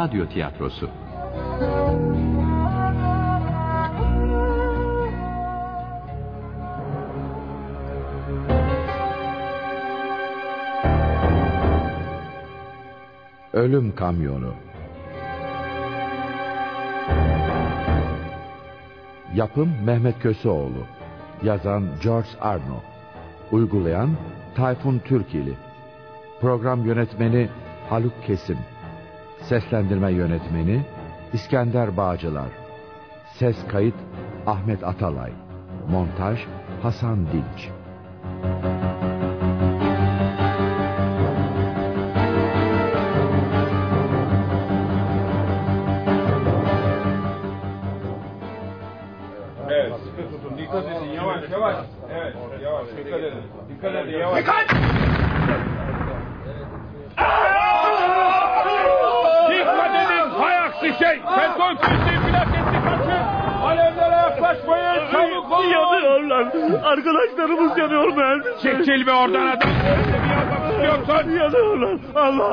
radyo tiyatrosu. Ölüm Kamyonu. Yapım Mehmet Köseoğlu. Yazan George Arno. Uygulayan Tayfun Türkili. Program Yönetmeni Haluk Kesim Seslendirme Yönetmeni İskender Bağcılar. Ses Kayıt Ahmet Atalay. Montaj Hasan Dinç. Evet,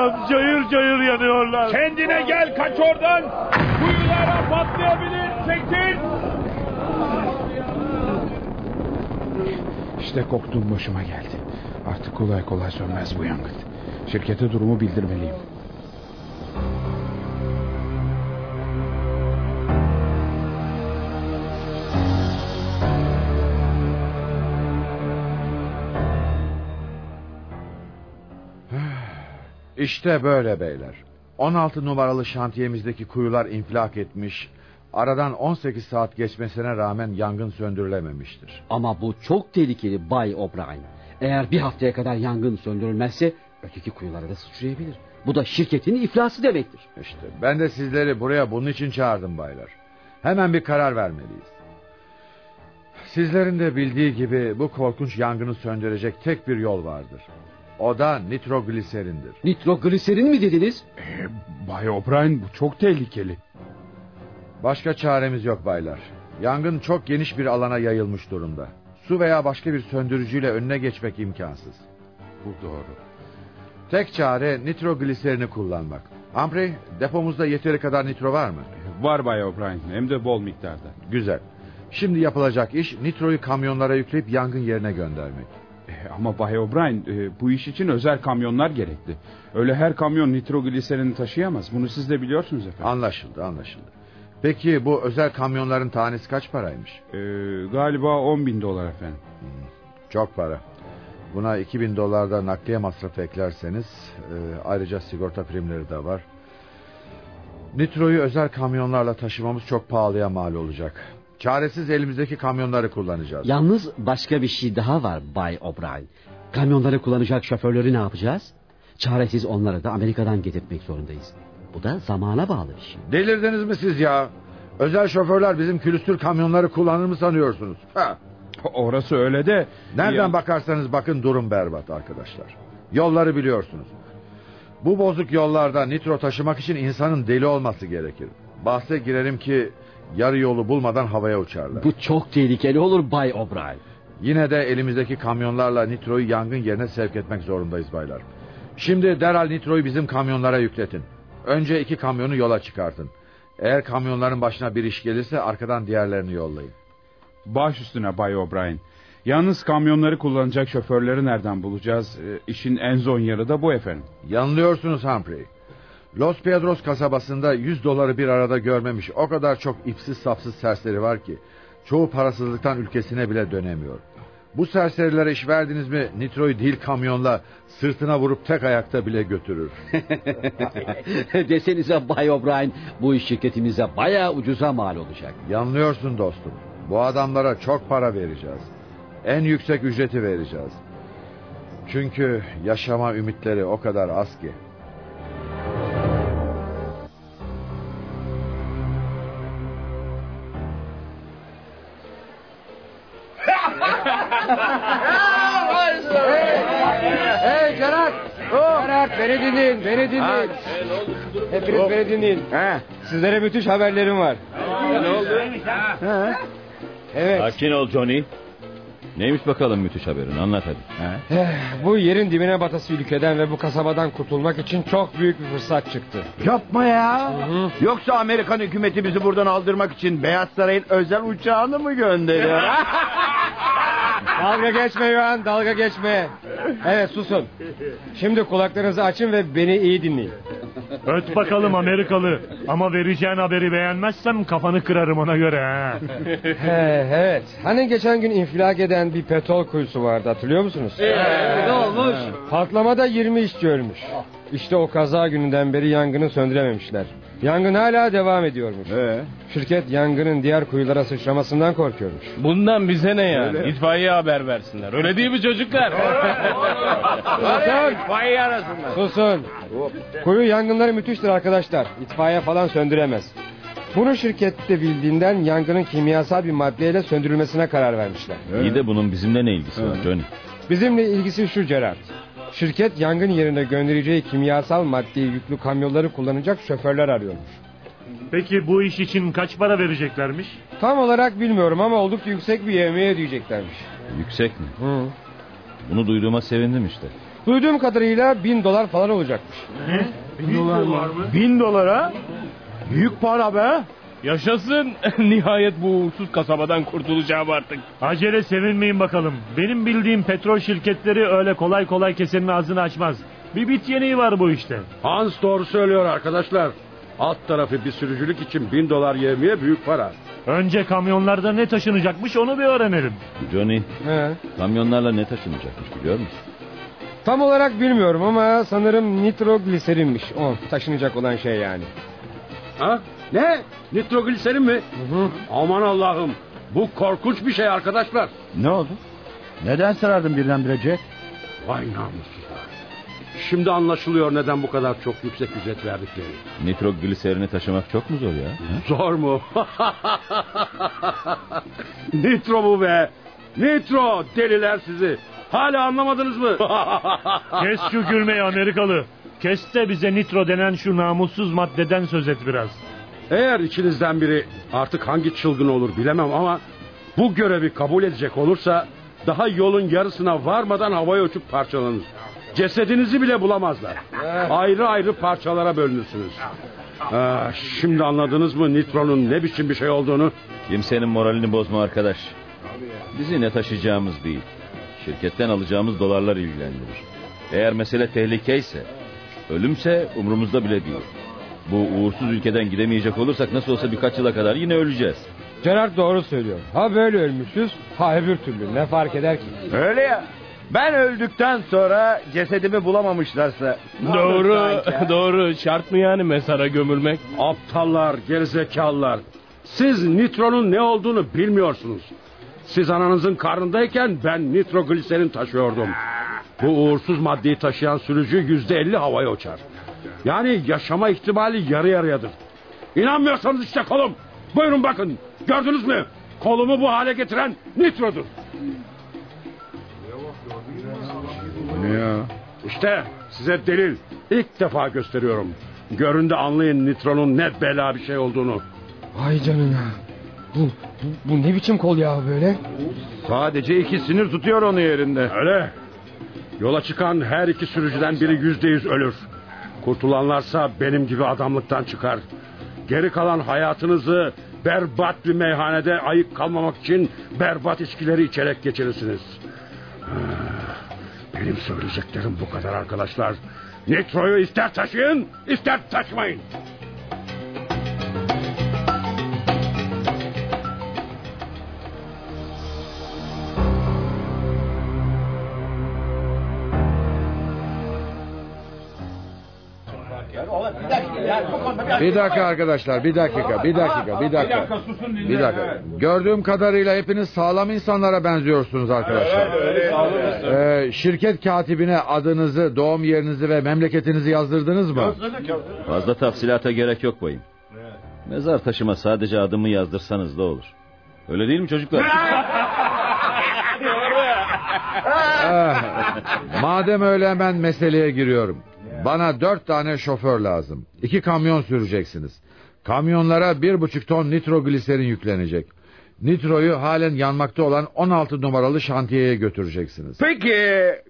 Allah'ım cayır cayır yanıyorlar. Kendine gel kaç oradan. Kuyulara patlayabilir. Çekil. İşte korktuğum başıma geldi. Artık kolay kolay sönmez bu yangın. Şirkete durumu bildirmeliyim. İşte böyle beyler. 16 numaralı şantiyemizdeki kuyular infilak etmiş. Aradan 18 saat geçmesine rağmen yangın söndürülememiştir. Ama bu çok tehlikeli Bay O'Brien. Eğer bir haftaya kadar yangın söndürülmezse öteki kuyulara da sıçrayabilir. Bu da şirketin iflası demektir. İşte ben de sizleri buraya bunun için çağırdım baylar. Hemen bir karar vermeliyiz. Sizlerin de bildiği gibi bu korkunç yangını söndürecek tek bir yol vardır. O da nitrogliserindir. Nitrogliserin mi dediniz? Ee, Bay O'Brien bu çok tehlikeli. Başka çaremiz yok baylar. Yangın çok geniş bir alana yayılmış durumda. Su veya başka bir söndürücüyle önüne geçmek imkansız. Bu doğru. Tek çare nitrogliserini kullanmak. Humphrey, depomuzda yeteri kadar nitro var mı? Var Bay O'Brien hem de bol miktarda. Güzel. Şimdi yapılacak iş nitroyu kamyonlara yükleyip yangın yerine göndermek. Ee, ama Bay O'Brien e, bu iş için özel kamyonlar gerekli. Öyle her kamyon nitrogliserini taşıyamaz. Bunu siz de biliyorsunuz efendim. Anlaşıldı, anlaşıldı. Peki bu özel kamyonların tanesi kaç paraymış? Ee, galiba 10 bin dolar efendim. Çok para. Buna 2000 dolar da nakliye masrafı eklerseniz e, ayrıca sigorta primleri de var. Nitroyu özel kamyonlarla taşımamız çok pahalıya mal olacak. Çaresiz elimizdeki kamyonları kullanacağız. Yalnız başka bir şey daha var Bay O'Brien. Kamyonları kullanacak şoförleri ne yapacağız? Çaresiz onları da Amerika'dan getirtmek zorundayız. Bu da zamana bağlı bir şey. Delirdiniz mi siz ya? Özel şoförler bizim külüstür kamyonları kullanır mı sanıyorsunuz? Ha. Orası öyle de... Nereden Ya- bakarsanız bakın durum berbat arkadaşlar. Yolları biliyorsunuz. Bu bozuk yollarda nitro taşımak için insanın deli olması gerekir. Bahse girerim ki yarı yolu bulmadan havaya uçarlar. Bu çok tehlikeli olur Bay O'Brien. Yine de elimizdeki kamyonlarla nitroyu yangın yerine sevk etmek zorundayız baylar. Şimdi derhal nitroyu bizim kamyonlara yükletin. Önce iki kamyonu yola çıkartın. Eğer kamyonların başına bir iş gelirse arkadan diğerlerini yollayın. Baş üstüne Bay O'Brien. Yalnız kamyonları kullanacak şoförleri nereden bulacağız? Ee, işin en zor yanı da bu efendim. Yanılıyorsunuz Humphrey. Los Piedros kasabasında 100 doları bir arada görmemiş o kadar çok ipsiz sapsız serseri var ki... ...çoğu parasızlıktan ülkesine bile dönemiyor. Bu serserilere iş verdiniz mi nitroyu değil kamyonla sırtına vurup tek ayakta bile götürür. Desenize Bay O'Brien bu iş şirketimize bayağı ucuza mal olacak. Yanılıyorsun dostum. Bu adamlara çok para vereceğiz. En yüksek ücreti vereceğiz. Çünkü yaşama ümitleri o kadar az ki. Beni dinleyin, beni dinleyin. Hepiniz beni dinleyin. Sizlere müthiş haberlerim var. Ne oldu? Evet, Sakin ol Johnny. Neymiş bakalım müthiş haberin anlat hadi. Eh, bu yerin dibine batası ülkeden ve bu kasabadan kurtulmak için çok büyük bir fırsat çıktı. Yapma ya. hı. Yoksa Amerikan hükümeti bizi buradan aldırmak için Beyaz Saray'ın özel uçağını mı gönderiyor? Dalga geçme Yohan dalga geçme. Evet susun. Şimdi kulaklarınızı açın ve beni iyi dinleyin. Öt bakalım Amerikalı. Ama vereceğin haberi beğenmezsem kafanı kırarım ona göre ha. He, evet. Hani geçen gün infilak eden bir petrol kuyusu vardı hatırlıyor musunuz? ne olmuş? Patlamada 20 işçi ölmüş. İşte o kaza gününden beri yangını söndürememişler. Yangın hala devam ediyormuş. Şirket yangının diğer kuyulara sıçramasından korkuyormuş. Bundan bize ne ya? İtfaiye haber versinler. Öyle değil mi çocuklar? Susun! Susun! Kuyu yangınları müthiştir arkadaşlar. İtfaiye falan söndüremez. Bunu şirkette bildiğinden yangının kimyasal bir maddeyle söndürülmesine karar vermişler. İyi de bunun bizimle ne ilgisi var Johnny? Bizimle ilgisi şu Gerard. Şirket yangın yerine göndereceği kimyasal maddeyi yüklü kamyonları kullanacak şoförler arıyormuş. Peki bu iş için kaç para vereceklermiş? Tam olarak bilmiyorum ama oldukça yüksek bir yemeğe ödeyeceklermiş. Yüksek mi? Hı. Bunu duyduğuma sevindim işte. Duyduğum kadarıyla bin dolar falan olacakmış. Bin dolara? Büyük para be. Yaşasın. Nihayet bu uğursuz kasabadan kurtulacağım artık. Acele sevinmeyin bakalım. Benim bildiğim petrol şirketleri öyle kolay kolay kesenin ağzını açmaz. Bir bit yeniği var bu işte. Hans doğru söylüyor arkadaşlar. Alt tarafı bir sürücülük için bin dolar yevmiye büyük para. Önce kamyonlarda ne taşınacakmış onu bir öğrenelim. Johnny He. kamyonlarla ne taşınacakmış biliyor musun? Tam olarak bilmiyorum ama sanırım nitrogliserinmiş o taşınacak olan şey yani. Ha? Ne? Nitrogliserin mi? hı. Aman Allah'ım. Bu korkunç bir şey arkadaşlar. Ne oldu? Neden sarardın birdenbire Jack? Vay namussuzlar. Şimdi anlaşılıyor neden bu kadar çok yüksek ücret verdikleri. Nitrogliserini taşımak çok mu zor ya? Zor mu? Nitro bu be. Nitro deliler sizi. Hala anlamadınız mı? Kes şu gülmeyi Amerikalı. Kes de bize nitro denen şu namussuz maddeden söz et biraz. Eğer içinizden biri artık hangi çılgın olur bilemem ama bu görevi kabul edecek olursa daha yolun yarısına varmadan havaya uçup parçalanır. Cesedinizi bile bulamazlar. Ayrı ayrı parçalara bölünürsünüz. Ah, şimdi anladınız mı nitronun ne biçim bir şey olduğunu? Kimsenin moralini bozma arkadaş. Bizi ne taşıyacağımız değil. Şirketten alacağımız dolarlar ilgilendirir. Eğer mesele tehlikeyse, ölümse umurumuzda bile değil. Bu uğursuz ülkeden gidemeyecek olursak nasıl olsa birkaç yıla kadar yine öleceğiz. Gerard doğru söylüyor. Ha böyle ölmüşüz ha öbür türlü ne fark eder ki? Öyle ya. Ben öldükten sonra cesedimi bulamamışlarsa... Doğru, doğru. Şart mı yani mezara gömülmek? Aptallar, gerizekalılar. Siz nitronun ne olduğunu bilmiyorsunuz. Siz ananızın karnındayken ben nitrogliserin taşıyordum. Bu uğursuz maddeyi taşıyan sürücü yüzde elli havaya uçar. Yani yaşama ihtimali yarı yarıyadır. İnanmıyorsanız işte kolum. Buyurun bakın. Gördünüz mü? Kolumu bu hale getiren nitrodur. Ne ya? İşte size delil. İlk defa gösteriyorum. Görün de anlayın nitronun ne bela bir şey olduğunu. Ay canına. Bu, bu, bu ne biçim kol ya böyle? Sadece iki sinir tutuyor onu yerinde. Öyle. Yola çıkan her iki sürücüden biri yüzde yüz ölür. Kurtulanlarsa benim gibi adamlıktan çıkar. Geri kalan hayatınızı berbat bir meyhanede ayık kalmamak için berbat içkileri içerek geçirirsiniz. Ah, Benim söyleyeceklerim bu kadar arkadaşlar. Nitro'yu ister taşıyın ister taşımayın. Bir dakika arkadaşlar, bir dakika, bir dakika, bir dakika. Bir dakika. Gördüğüm kadarıyla hepiniz sağlam insanlara benziyorsunuz arkadaşlar. Ee, şirket katibine adınızı, doğum yerinizi ve memleketinizi yazdırdınız mı? Fazla tafsilata gerek yok bayım. Mezar taşıma sadece adımı yazdırsanız da olur. Öyle değil mi çocuklar? Ah, madem öyle hemen meseleye giriyorum. Bana dört tane şoför lazım. İki kamyon süreceksiniz. Kamyonlara bir buçuk ton nitrogliserin yüklenecek. Nitro'yu halen yanmakta olan 16 numaralı şantiyeye götüreceksiniz. Peki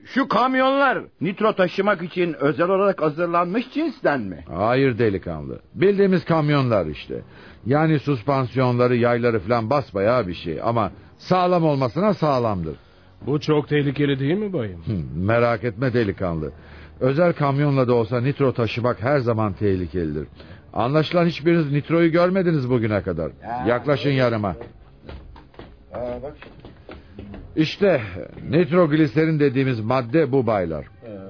şu kamyonlar nitro taşımak için özel olarak hazırlanmış cinsten mi? Hayır delikanlı. Bildiğimiz kamyonlar işte. Yani suspansiyonları, yayları falan basbayağı bir şey. Ama sağlam olmasına sağlamdır. Bu çok tehlikeli değil mi bayım? Hı, merak etme delikanlı. Özel kamyonla da olsa nitro taşımak her zaman tehlikelidir. Anlaşılan hiçbiriniz nitroyu görmediniz bugüne kadar. Yaklaşın yanıma. İşte nitrogliserin dediğimiz madde bu baylar.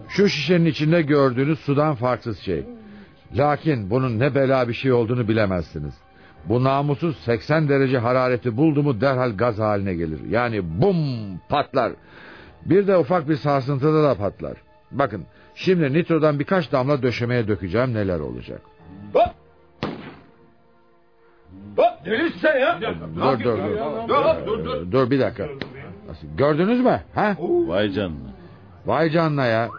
Şu şişenin içinde gördüğünüz sudan farksız şey. Lakin bunun ne bela bir şey olduğunu bilemezsiniz. Bu namussuz 80 derece harareti buldu mu derhal gaz haline gelir. Yani bum patlar. Bir de ufak bir sarsıntıda da patlar. Bakın şimdi nitrodan birkaç damla döşemeye dökeceğim neler olacak. Delisin sen ya. Dur dur dur. Dur, dur bir dakika. Nasıl, Gördünüz mü? Ha? Vay canına. Vay canına ya.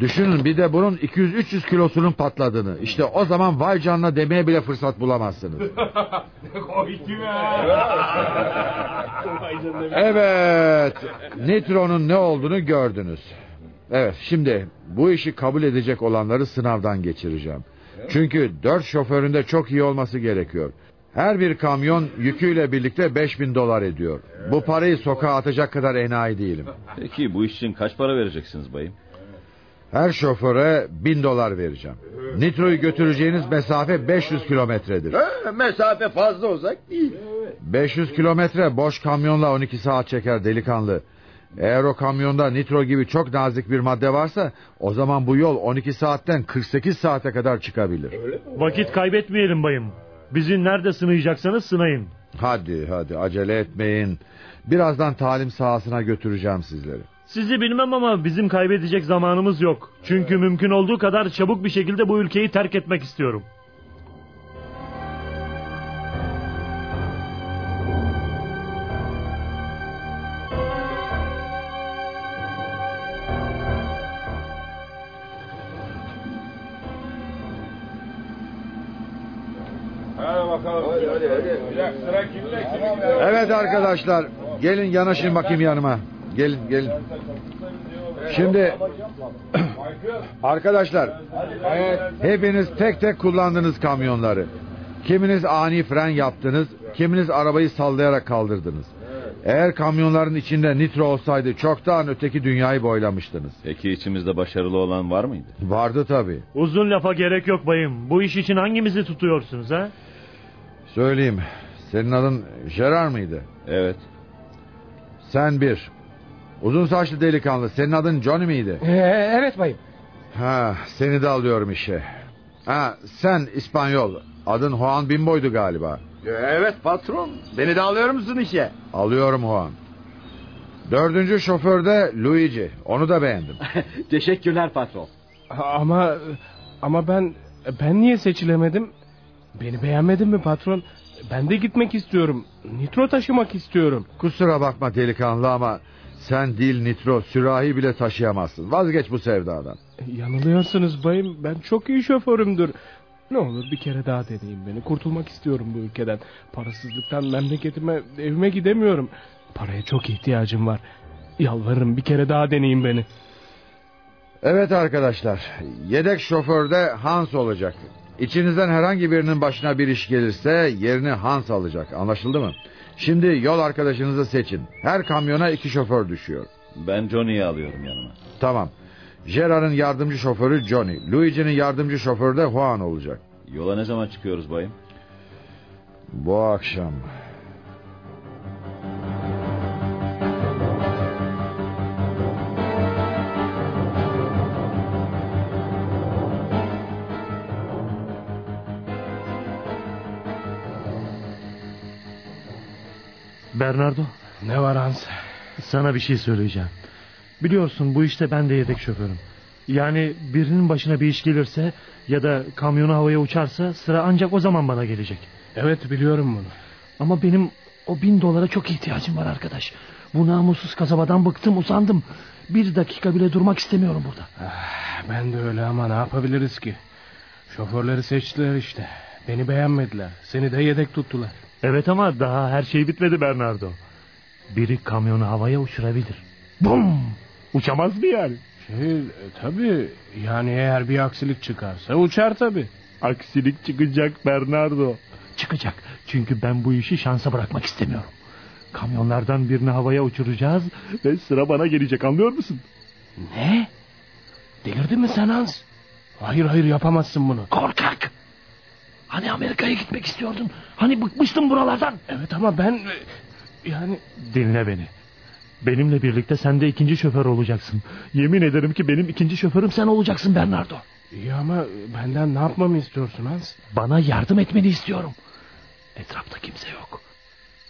Düşünün bir de bunun 200-300 kilosunun patladığını. İşte o zaman vay canına demeye bile fırsat bulamazsınız. evet. Nitronun ne olduğunu gördünüz. Evet şimdi bu işi kabul edecek olanları sınavdan geçireceğim. Çünkü dört şoförün de çok iyi olması gerekiyor. Her bir kamyon yüküyle birlikte 5000 dolar ediyor. Bu parayı sokağa atacak kadar enayi değilim. Peki bu iş için kaç para vereceksiniz bayım? Her şoföre 1000 dolar vereceğim. Nitro'yu götüreceğiniz mesafe 500 kilometredir. Ha, mesafe fazla uzak değil. 500 kilometre boş kamyonla 12 saat çeker delikanlı. Eğer o kamyonda nitro gibi çok nazik bir madde varsa o zaman bu yol 12 saatten 48 saate kadar çıkabilir. Vakit kaybetmeyelim bayım. Bizi nerede sınayacaksanız sınayın. Hadi hadi acele etmeyin. Birazdan talim sahasına götüreceğim sizleri. Sizi bilmem ama bizim kaybedecek zamanımız yok. Çünkü mümkün olduğu kadar çabuk bir şekilde bu ülkeyi terk etmek istiyorum. Bakalım. Hadi hadi hadi. Sıra kimde? Kimin Evet arkadaşlar gelin yanaşın bakayım yanıma. Gelin gelin. Şimdi arkadaşlar hepiniz tek tek kullandınız kamyonları. Kiminiz ani fren yaptınız, kiminiz arabayı sallayarak kaldırdınız. Eğer kamyonların içinde nitro olsaydı çoktan öteki dünyayı boylamıştınız. Peki içimizde başarılı olan var mıydı? Vardı tabii. Uzun lafa gerek yok bayım. Bu iş için hangimizi tutuyorsunuz ha? Söyleyeyim. Senin adın Gerard mıydı? Evet. Sen bir. Uzun saçlı delikanlı. Senin adın Johnny miydi? Ee, evet bayım. Ha, seni de alıyorum işe. Ha, sen İspanyol. Adın Juan Bimbo'ydu galiba. Evet patron. Beni de alıyor musun işe? Alıyorum Juan. Dördüncü şoför de Luigi. Onu da beğendim. Teşekkürler patron. Ama ama ben ben niye seçilemedim? Beni beğenmedin mi patron? Ben de gitmek istiyorum. Nitro taşımak istiyorum. Kusura bakma delikanlı ama sen dil nitro sürahi bile taşıyamazsın. Vazgeç bu sevdadan. Yanılıyorsunuz bayım. Ben çok iyi şoförümdür. Ne olur bir kere daha deneyin beni. Kurtulmak istiyorum bu ülkeden. Parasızlıktan memleketime, evime gidemiyorum. Paraya çok ihtiyacım var. Yalvarırım bir kere daha deneyin beni. Evet arkadaşlar. Yedek şoför de Hans olacak. İçinizden herhangi birinin başına bir iş gelirse yerini Hans alacak. Anlaşıldı mı? Şimdi yol arkadaşınızı seçin. Her kamyona iki şoför düşüyor. Ben Johnny'yi alıyorum yanıma. Tamam. Gerard'ın yardımcı şoförü Johnny. Luigi'nin yardımcı şoförü de Juan olacak. Yola ne zaman çıkıyoruz bayım? Bu akşam. Bernardo Ne var Hans? sana bir şey söyleyeceğim. Biliyorsun bu işte ben de yedek şoförüm. Yani birinin başına bir iş gelirse ya da kamyonu havaya uçarsa sıra ancak o zaman bana gelecek. Evet biliyorum bunu. Ama benim o bin dolara çok ihtiyacım var arkadaş. Bu namussuz kasabadan bıktım usandım. Bir dakika bile durmak istemiyorum burada. Ben de öyle ama ne yapabiliriz ki? Şoförleri seçtiler işte. Beni beğenmediler. Seni de yedek tuttular. Evet ama daha her şey bitmedi Bernardo. Biri kamyonu havaya uçurabilir. Bum! Uçamaz mı yani? Şey, e, tabii yani eğer bir aksilik çıkarsa uçar tabii. Aksilik çıkacak Bernardo. Çıkacak. Çünkü ben bu işi şansa bırakmak istemiyorum. Kamyonlardan birini havaya uçuracağız ve sıra bana gelecek anlıyor musun? Ne? Delirdin mi sen Hans? Hayır hayır yapamazsın bunu. Korkak! Hani Amerika'ya gitmek istiyordun? Hani bıkmıştın buralardan? Evet ama ben e, yani Dinle beni. Benimle birlikte sen de ikinci şoför olacaksın. Yemin ederim ki benim ikinci şoförüm sen olacaksın Bernardo. iyi ama benden ne yapmamı istiyorsun Hans? Bana yardım etmeni istiyorum. Etrafta kimse yok.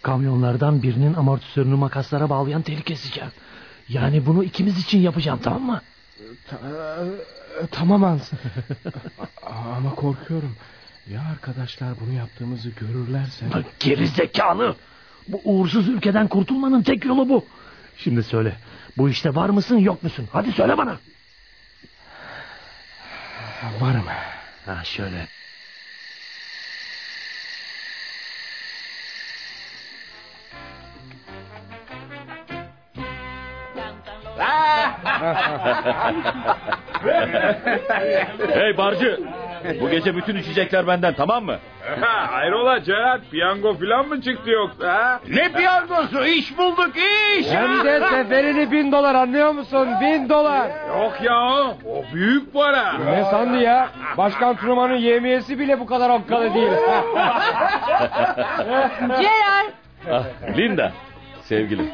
Kamyonlardan birinin amortisörünü makaslara bağlayan tehlike eseceğim. Yani bunu ikimiz için yapacağım tamam mı? Ta- e, tamam Hans. Ama korkuyorum. Ya arkadaşlar bunu yaptığımızı görürlerse? Geri zekalı. Bu uğursuz ülkeden kurtulmanın tek yolu bu. Şimdi söyle. Bu işte var mısın yok musun? Hadi söyle bana. Varım. Ha şöyle. Hey barcı. Bu gece bütün içecekler benden tamam mı? Hayrola Gerard piyango falan mı çıktı yoksa? Ha? Ne piyangosu iş bulduk iş. Hem de seferini bin dolar anlıyor musun? Bin dolar. Yok ya o büyük para. Ne sandı ya? Başkan Truman'ın yemiyesi bile bu kadar okkalı değil. Gerard, Ah, Linda. Sevgilim.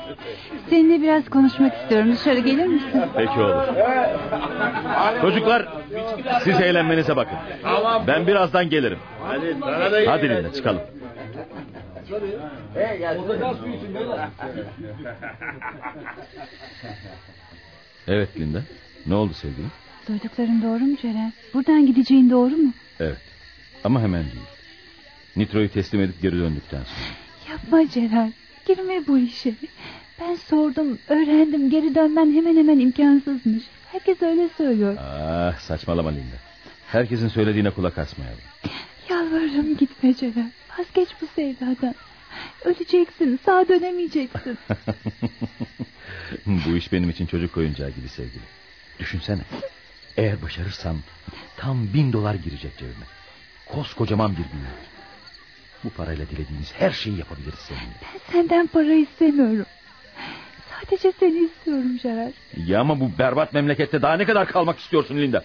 seninle biraz konuşmak istiyorum. Dışarı gelir misin? Peki olur. Çocuklar siz eğlenmenize bakın. Ben birazdan gelirim. Hadi Linda çıkalım. Evet Linda. Ne oldu sevgilim? Duydukların doğru mu Gerard? Buradan gideceğin doğru mu? Evet. Ama hemen değil. Nitro'yu teslim edip geri döndükten sonra. Yapma Gerard. Girme bu işe. Ben sordum, öğrendim. Geri dönmen hemen hemen imkansızmış. Herkes öyle söylüyor. Ah saçmalama Linda. Herkesin söylediğine kulak asmayalım. Yalvarırım gitme Gerard. Vazgeç bu sevdadan. Öleceksin, sağ dönemeyeceksin. Bu iş benim için çocuk oyuncağı gibi sevgili. Düşünsene. Eğer başarırsam tam bin dolar girecek cebime. Koskocaman bir büyü. Bu parayla dilediğimiz her şeyi yapabiliriz seninle. Ben senden para istemiyorum. Sadece seni istiyorum Gerard. Ya ama bu berbat memlekette daha ne kadar kalmak istiyorsun Linda?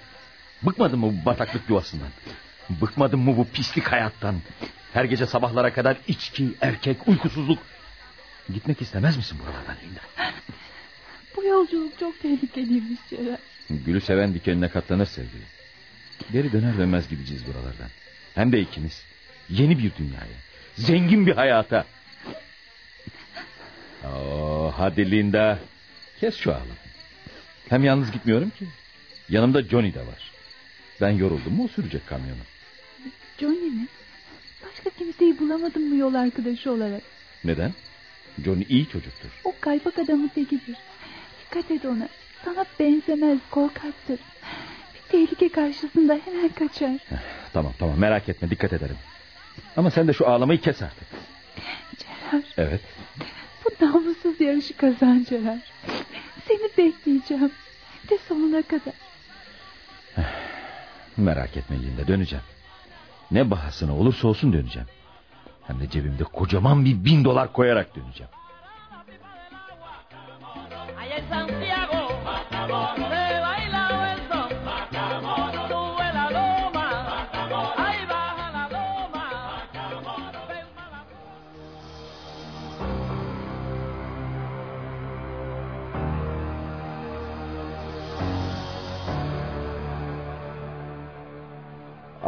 Bıkmadın mı bu bataklık yuvasından? Bıkmadın mı bu pislik hayattan? Her gece sabahlara kadar içki, erkek, uykusuzluk. Gitmek istemez misin buralardan Linda? Bu yolculuk çok tehlikeliymiş Gerard. Gülü seven dikenine katlanır sevgili. Geri döner dönmez gideceğiz buralardan. Hem de ikimiz. Yeni bir dünyaya. Zengin bir hayata. Oo, hadi Linda. Kes şu ağlamı. Hem yalnız gitmiyorum ki. Yanımda Johnny de var. Ben yoruldum mu o sürecek kamyonu. Johnny mi? Başka kimseyi bulamadım mı yol arkadaşı olarak? Neden? Johnny iyi çocuktur. O kaypak adamın tekidir. Dikkat et ona. Sana benzemez, korkaktır. Bir tehlike karşısında hemen kaçar. Tamam tamam merak etme dikkat ederim. Ama sen de şu ağlamayı kes artık. Gerard, Evet. bu namussuz yarışı kazan Gerard. Seni bekleyeceğim. De sonuna kadar. Merak etme Linda döneceğim. Ne bahasına olursa olsun döneceğim. Hem de cebimde kocaman bir bin dolar koyarak döneceğim.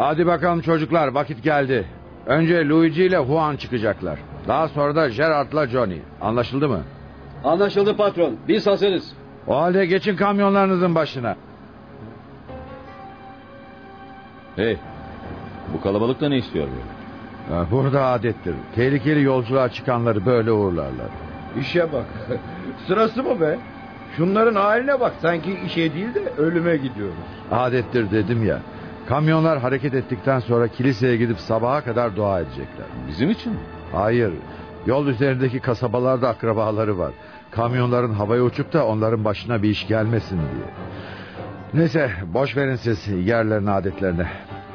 Hadi bakalım çocuklar vakit geldi. Önce Luigi ile Juan çıkacaklar. Daha sonra da Gerard'la Johnny. Anlaşıldı mı? Anlaşıldı patron. Biz hazırız. O halde geçin kamyonlarınızın başına. Hey bu kalabalıkta ne istiyor böyle? Burada adettir. Tehlikeli yolculuğa çıkanları böyle uğurlarlar. İşe bak. Sırası mı be? Şunların haline bak. Sanki işe değil de ölüme gidiyoruz. Adettir dedim ya. Kamyonlar hareket ettikten sonra kiliseye gidip sabaha kadar dua edecekler. Bizim için mi? Hayır. Yol üzerindeki kasabalarda akrabaları var. Kamyonların havaya uçup da onların başına bir iş gelmesin diye. Neyse boş verin siz yerlerine adetlerine.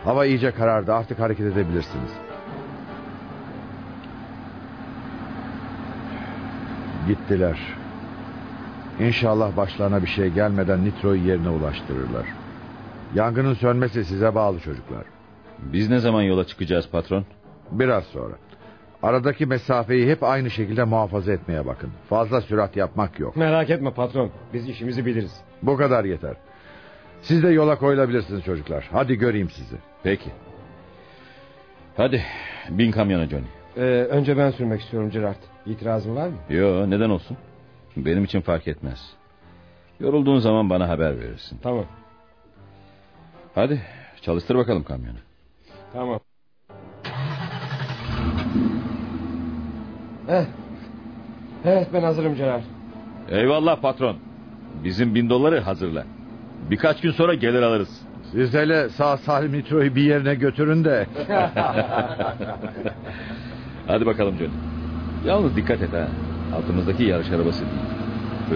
Hava iyice karardı artık hareket edebilirsiniz. Gittiler. İnşallah başlarına bir şey gelmeden nitroyu yerine ulaştırırlar. Yangının sönmesi size bağlı çocuklar. Biz ne zaman yola çıkacağız patron? Biraz sonra. Aradaki mesafeyi hep aynı şekilde muhafaza etmeye bakın. Fazla sürat yapmak yok. Merak etme patron. Biz işimizi biliriz. Bu kadar yeter. Siz de yola koyulabilirsiniz çocuklar. Hadi göreyim sizi. Peki. Hadi bin kamyona Johnny. Ee, önce ben sürmek istiyorum Gerard. İtirazın var mı? Yo neden olsun? Benim için fark etmez. Yorulduğun zaman bana haber verirsin. Tamam. Hadi çalıştır bakalım kamyonu. Tamam. Eh. Evet ben hazırım Gerard. Eyvallah patron. Bizim bin doları hazırla. Birkaç gün sonra gelir alırız. Siz hele sağ salim nitroyu bir yerine götürün de. Hadi bakalım Johnny. Yalnız dikkat et ha. Altımızdaki yarış arabası değil.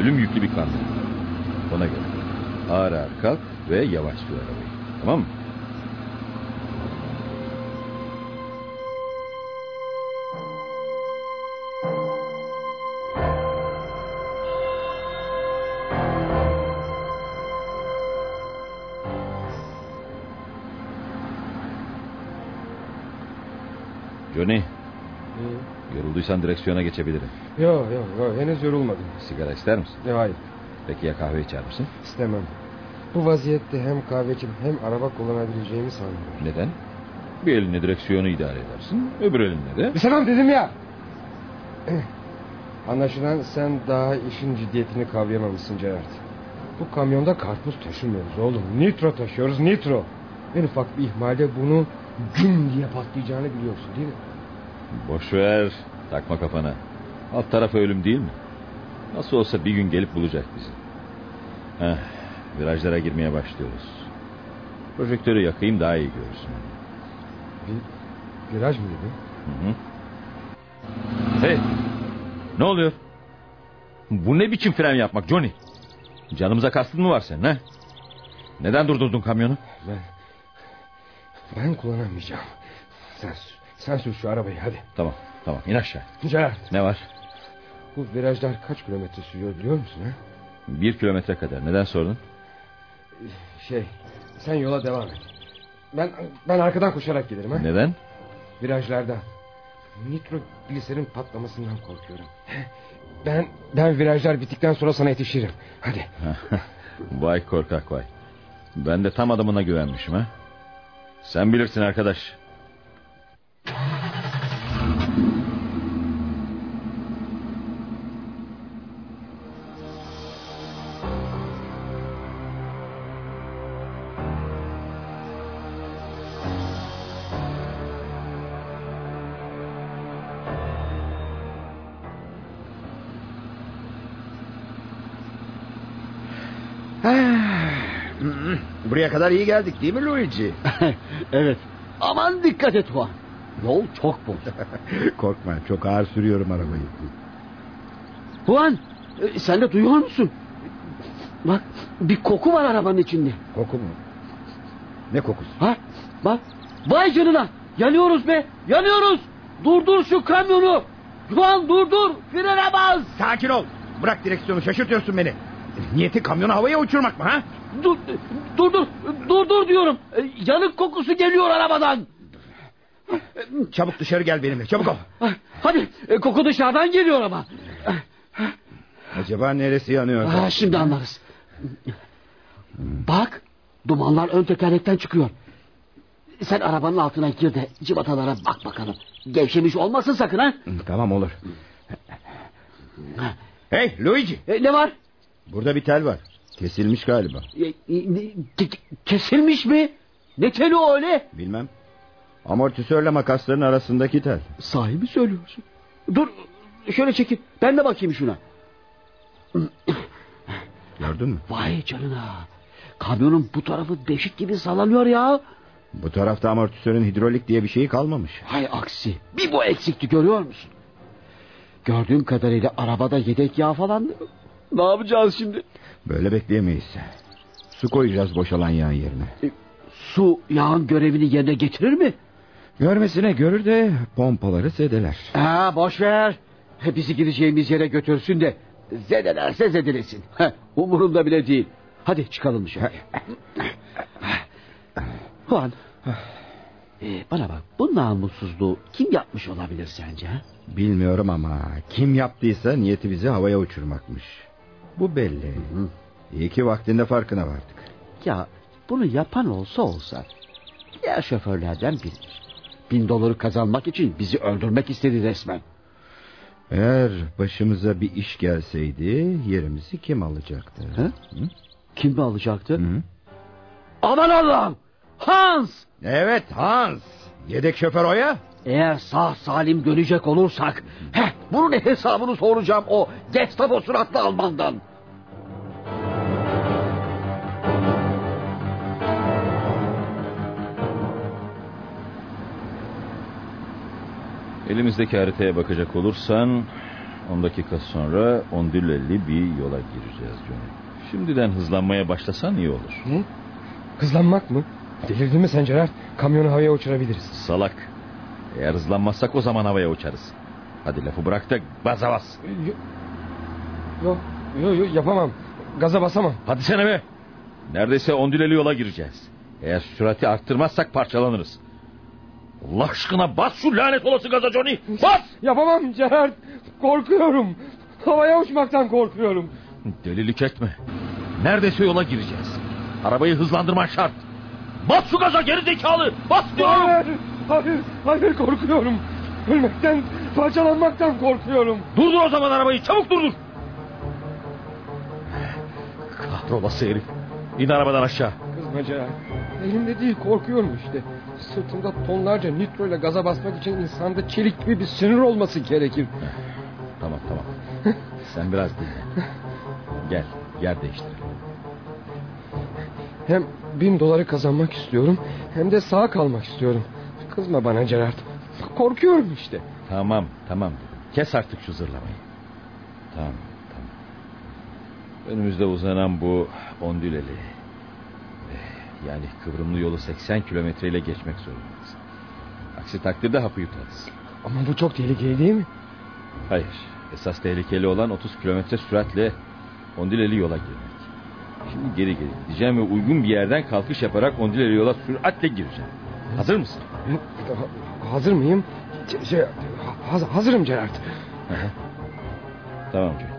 Ölüm yüklü bir kamyon. Ona göre. Ağır ağır kalk ve yavaş sür arabayı. Tamam mı? Johnny, yorulduysan direksiyona geçebilirim. Yok yok yo, henüz yorulmadım. Sigara ister misin? Yo, hayır Peki ya kahve içer misin? istemem. Bu vaziyette hem kahvecim hem araba kullanabileceğimi sanmıyorum. Neden? Bir elinle direksiyonu idare edersin, öbür elinle de... İstemem dedim ya. Anlaşılan sen daha işin ciddiyetini kavrayamamışsın Gerard. Bu kamyonda karpuz taşımıyoruz oğlum. Nitro taşıyoruz nitro. En ufak bir ihmalde bunu güm diye patlayacağını biliyorsun değil mi? Boş ver, takma kafana. Alt tarafı ölüm değil mi? Nasıl olsa bir gün gelip bulacak bizi. Heh, virajlara girmeye başlıyoruz. Projektörü yakayım daha iyi görürsün. Bir viraj mı dedi? Hı hı. Hey, ne oluyor? Bu ne biçim fren yapmak Johnny? Canımıza kastın mı var senin ha? Neden durdurdun kamyonu? Ben, ben kullanamayacağım. Sen, sen sür şu arabayı hadi. Tamam, tamam in aşağı. Gerard Ne var? bu virajlar kaç kilometre sürüyor biliyor musun? Ha? Bir kilometre kadar. Neden sordun? Şey sen yola devam et. Ben ben arkadan koşarak gelirim ha. Neden? Virajlarda nitrogliserin patlamasından korkuyorum. Ben ben virajlar bittikten sonra sana yetişirim. Hadi. vay korkak vay. Ben de tam adamına güvenmişim ha. Sen bilirsin arkadaş. Buraya kadar iyi geldik değil mi Luigi? evet. Aman dikkat et Juan. Yol çok boş. Korkma çok ağır sürüyorum arabayı. Juan e, sen de duyuyor musun? Bak bir koku var arabanın içinde. Koku mu? Ne kokusu? Ha bak vay canına yanıyoruz be yanıyoruz. Durdur şu kamyonu. Juan durdur frene bas. Sakin ol. Bırak direksiyonu şaşırtıyorsun beni. Niyeti kamyonu havaya uçurmak mı ha? Dur dur dur dur dur diyorum. Yanık kokusu geliyor arabadan. Çabuk dışarı gel benimle çabuk ol. Hadi koku dışarıdan geliyor ama. Acaba neresi yanıyor? Ha, şimdi anlarız. Bak dumanlar ön tekerlekten çıkıyor. Sen arabanın altına gir de civatalara bak bakalım. Gevşemiş olmasın sakın ha. Tamam olur. Hey Luigi. E, ne var? Burada bir tel var. Kesilmiş galiba. E, e, kesilmiş mi? Ne teli o öyle? Bilmem. Amortisörle makasların arasındaki tel. Sahi mi söylüyorsun? Dur şöyle çekil. Ben de bakayım şuna. Gördün mü? Vay canına. Kamyonun bu tarafı beşik gibi sallanıyor ya. Bu tarafta amortisörün hidrolik diye bir şeyi kalmamış. Hay aksi. Bir bu eksikti görüyor musun? Gördüğüm kadarıyla arabada yedek yağ falan. Ne yapacağız şimdi? Böyle bekleyemeyiz. Su koyacağız boşalan yağın yerine. Su yağın görevini yerine getirir mi? Görmesine görür de pompaları zedeler. Ha boş ver. Bizi gideceğimiz yere götürsün de zedelerse zedelesin. Umurumda bile değil. Hadi çıkalım dışarı. Juan. Ee, bana bak bu namussuzluğu kim yapmış olabilir sence? Bilmiyorum ama kim yaptıysa niyeti bizi havaya uçurmakmış. Bu belli. İyi ki vaktinde farkına vardık. Ya bunu yapan olsa olsa diğer şoförlerden biridir. Bin doları kazanmak için bizi öldürmek istedi resmen. Eğer başımıza bir iş gelseydi yerimizi kim alacaktı? Hı? Kim mi alacaktı? Aman Allah'ım! Hans! Evet Hans. Yedek şoför o ya. Eğer sağ salim dönecek olursak... Heh, bunun hesabını soracağım o Gestapo suratlı Alman'dan. Elimizdeki haritaya bakacak olursan 10 dakika sonra Ondüleli bir yola gireceğiz Johnny. Şimdiden hızlanmaya başlasan iyi olur. Ne? Hızlanmak mı? Delirdin mi sen Gerard? Kamyonu havaya uçurabiliriz. Salak. Eğer hızlanmazsak o zaman havaya uçarız. Hadi lafı bırak da baza bas. Yok yok yo, yapamam. Gaza basamam. Hadi sen eve. Neredeyse Ondüleli yola gireceğiz. Eğer sürati arttırmazsak parçalanırız. Allah aşkına bas şu lanet olası gaza Johnny. Bas! Yapamam Gerard. Korkuyorum. Havaya uçmaktan korkuyorum. Delilik etme. Neredeyse yola gireceğiz. Arabayı hızlandırman şart. Bas şu gaza geri zekalı. Bas diyorum. Hayır, hayır, hayır korkuyorum. Ölmekten, parçalanmaktan korkuyorum. Durdur o zaman arabayı çabuk durdur. Kahrolası herif. İn arabadan aşağı. Kızma Gerard. Elimde değil korkuyorum işte. Sırtımda tonlarca nitro ile gaza basmak için insanda çelik gibi bir sinir olması gerekir. Tamam tamam. Sen biraz dinle. Gel yer değiştirelim. Hem bin doları kazanmak istiyorum hem de sağ kalmak istiyorum. Kızma bana Gerard. Korkuyorum işte. Tamam tamam. Kes artık şu zırlamayı. Tamam tamam. Önümüzde uzanan bu ondüleli. Yani kıvrımlı yolu 80 kilometreyle geçmek zorundayız. Aksi takdirde hapı yutarız. Ama bu çok tehlikeli değil mi? Hayır. Esas tehlikeli olan 30 kilometre süratle ondüleli yola girmek. Şimdi geri geri gideceğim ve uygun bir yerden kalkış yaparak ondüleli yola süratle gireceğim. Hazır mısın? Hazır mıyım? Şey, şey, haz- hazırım Gerard. Tamam Johnny.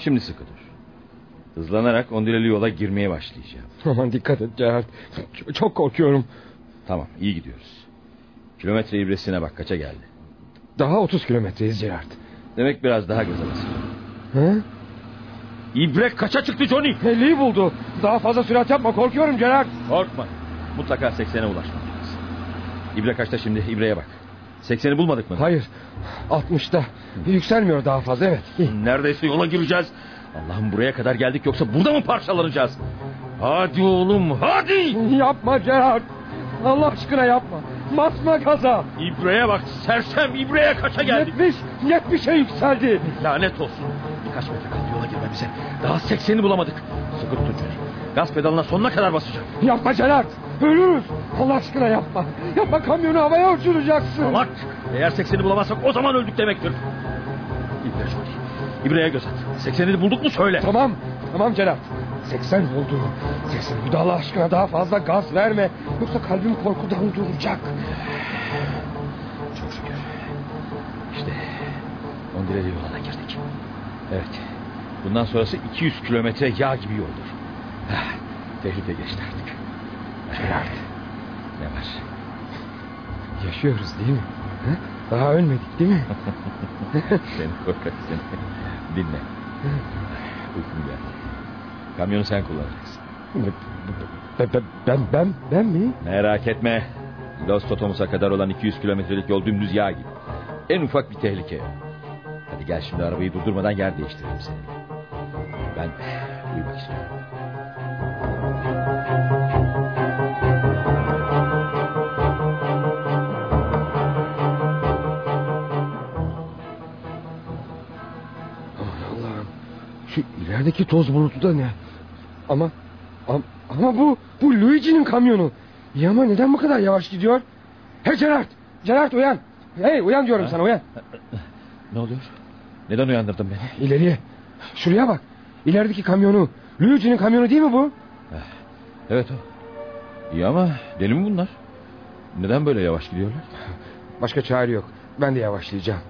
Şimdi sıkı dur. Hızlanarak ondüleli yola girmeye başlayacağım. Aman dikkat et Gerard. Ç- Çok korkuyorum. Tamam iyi gidiyoruz. Kilometre ibresine bak kaça geldi. Daha 30 kilometreyiz Gerard. Demek biraz daha gaza. He? İbre kaça çıktı Johnny? 50'yi buldu. Daha fazla sürat yapma korkuyorum Gerard. Korkma. Mutlaka 80'e ulaşmalıyız. İbre kaçta şimdi? İbreye bak. 80'i bulmadık mı? Hayır. 60'ta. Yükselmiyor daha fazla evet. Neredeyse yola gireceğiz. Allah'ım buraya kadar geldik yoksa burada mı parçalanacağız? Hadi oğlum hadi. Yapma Gerard. Allah aşkına yapma. Basma gaza. İbreye bak sersem İbreye kaça geldik? 70, 70'e yükseldi. Lanet olsun. Birkaç metre kaldı yola girmemize. Daha 80'i bulamadık. Sıkı tutun. Gaz pedalına sonuna kadar basacağım. Yapma Gerard. Ölürüz. Allah aşkına yapma. Yapma kamyonu havaya uçuracaksın. Salak. Eğer 80'i bulamazsak o zaman öldük demektir. İbre Johnny. İbreye göz at. 80'i bulduk mu söyle. Tamam. Tamam Gerard. 80 oldu. 80 oldu Allah aşkına daha fazla gaz verme. Yoksa kalbim korkudan duracak. Çok şükür. İşte Ondileli yoluna girdik. Evet. Bundan sonrası 200 kilometre yağ gibi yoldur. Ah, Tehlike geçti artık. Gerard. Ne var? Yaşıyoruz değil mi? He? Daha ölmedik değil mi? Seni korkak seni. Dinle. Uykum geldi. Kamyonu sen kullanacaksın. Ben, ben, ben, ben, ben mi? Merak etme. Los Totomos'a kadar olan 200 kilometrelik yol dümdüz yağ gibi. En ufak bir tehlike yok. Hadi gel şimdi arabayı durdurmadan yer değiştirelim seninle. Ben uyumak istiyorum. Şu ilerideki toz bulutu da ne? Ama ama, ama bu bu Luigi'nin kamyonu. İyi ama neden bu kadar yavaş gidiyor? Hey Gerard! Gerard uyan! Hey uyan diyorum sana uyan. Ne oluyor? Neden uyandırdın beni? İleriye. Şuraya bak. İlerideki kamyonu. Luigi'nin kamyonu değil mi bu? Evet o. İyi ama deli mi bunlar? Neden böyle yavaş gidiyorlar? Başka çare yok. Ben de yavaşlayacağım.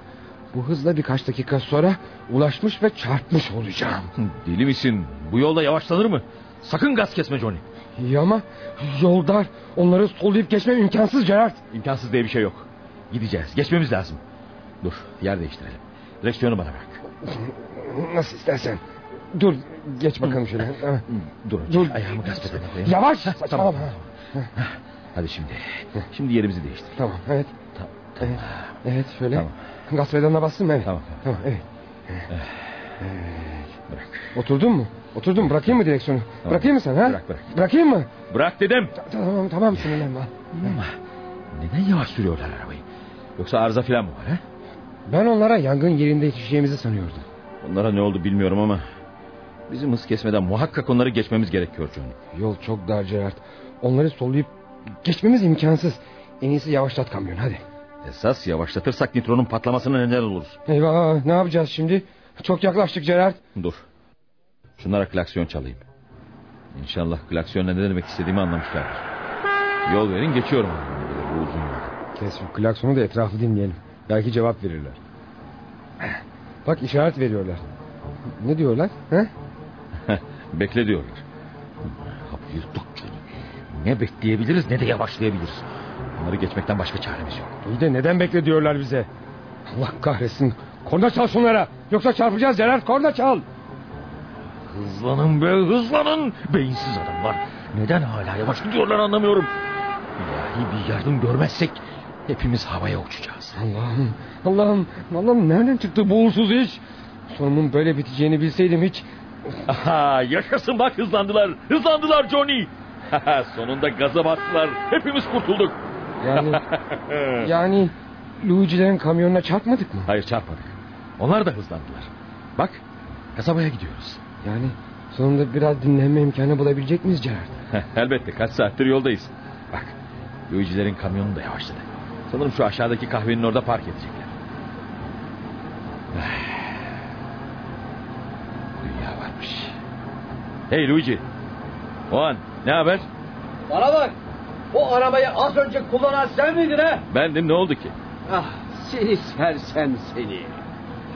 Bu hızla birkaç dakika sonra ulaşmış ve çarpmış olacağım. Deli misin? Bu yolda yavaşlanır mı? Sakın gaz kesme Johnny. İyi ama yol dar. Onları sollayıp geçmem imkansız Gerard. İmkansız diye bir şey yok. Gideceğiz. Geçmemiz lazım. Dur yer değiştirelim. Direksiyonu bana bırak. Nasıl istersen. Dur geç bakalım şöyle. Dur. Dur. Ayağımı gaz pedale koyayım. Yavaş saçmalama. Tamam. Hadi şimdi. Şimdi yerimizi değiştir. Tamam evet. Tamam. Evet, evet şöyle. Tamam. Gaz pedalına bastın mı? Evet. Tamam. Tamam evet. Bırak. Oturdun mu? Oturdun mu? Bırakayım mı direksiyonu? Tamam. Bırakayım mı sen ha? Bırak, bırak. Bırakayım mı? Bırak dedim. Ta- Tamam tamam sinirlenme. Ama neden yavaş sürüyorlar arabayı? Yoksa arıza falan mı var ha? Ben onlara yangın yerinde yetişeceğimizi sanıyordum. Onlara ne oldu bilmiyorum ama... Bizim hız kesmeden muhakkak onları geçmemiz gerekiyor Johnny. Yol çok dar Gerard. Onları sollayıp geçmemiz imkansız. En iyisi yavaşlat kamyon hadi. Esas yavaşlatırsak nitronun patlamasına neden oluruz. Eyvah ne yapacağız şimdi? Çok yaklaştık Gerard. Dur. Şunlara klaksiyon çalayım. İnşallah klaksiyonla ne demek istediğimi anlamışlardır. Yol verin geçiyorum. Bu uzun yol. Kes şu klaksonu da etrafı dinleyelim. Belki cevap verirler. Bak işaret veriyorlar. Ne diyorlar? He? Bekle diyorlar. Yuttuk. Ne bekleyebiliriz ne de yavaşlayabiliriz. Onları geçmekten başka çaremiz yok. İyi de neden bekle diyorlar bize? Allah kahretsin. Korna çal şunlara. Yoksa çarpacağız Gerard. Korna çal. Hızlanın be hızlanın. Beyinsiz adamlar. Neden hala yavaş gidiyorlar anlamıyorum. İlahi bir yardım görmezsek hepimiz havaya uçacağız. Allah'ım. Allah'ım. Allah'ım nereden çıktı bu uğursuz iş? Sonumun böyle biteceğini bilseydim hiç... Aha, yaşasın bak hızlandılar. Hızlandılar Johnny. Sonunda gaza bastılar. Hepimiz kurtulduk. Yani... yani... Luigi'lerin kamyonuna çarpmadık mı? Hayır çarpmadık. Onlar da hızlandılar. Bak kasabaya gidiyoruz. Yani sonunda biraz dinlenme imkanı bulabilecek miyiz Gerard? Elbette kaç saattir yoldayız. Bak Luigi'lerin kamyonu da yavaşladı. Sanırım şu aşağıdaki kahvenin orada park edecekler. Dünya varmış. Hey Luigi. O an ne haber? Bana bak. O arabayı az önce kullanan sen miydin ha? Bendim ne oldu ki? Ah seni sersem seni.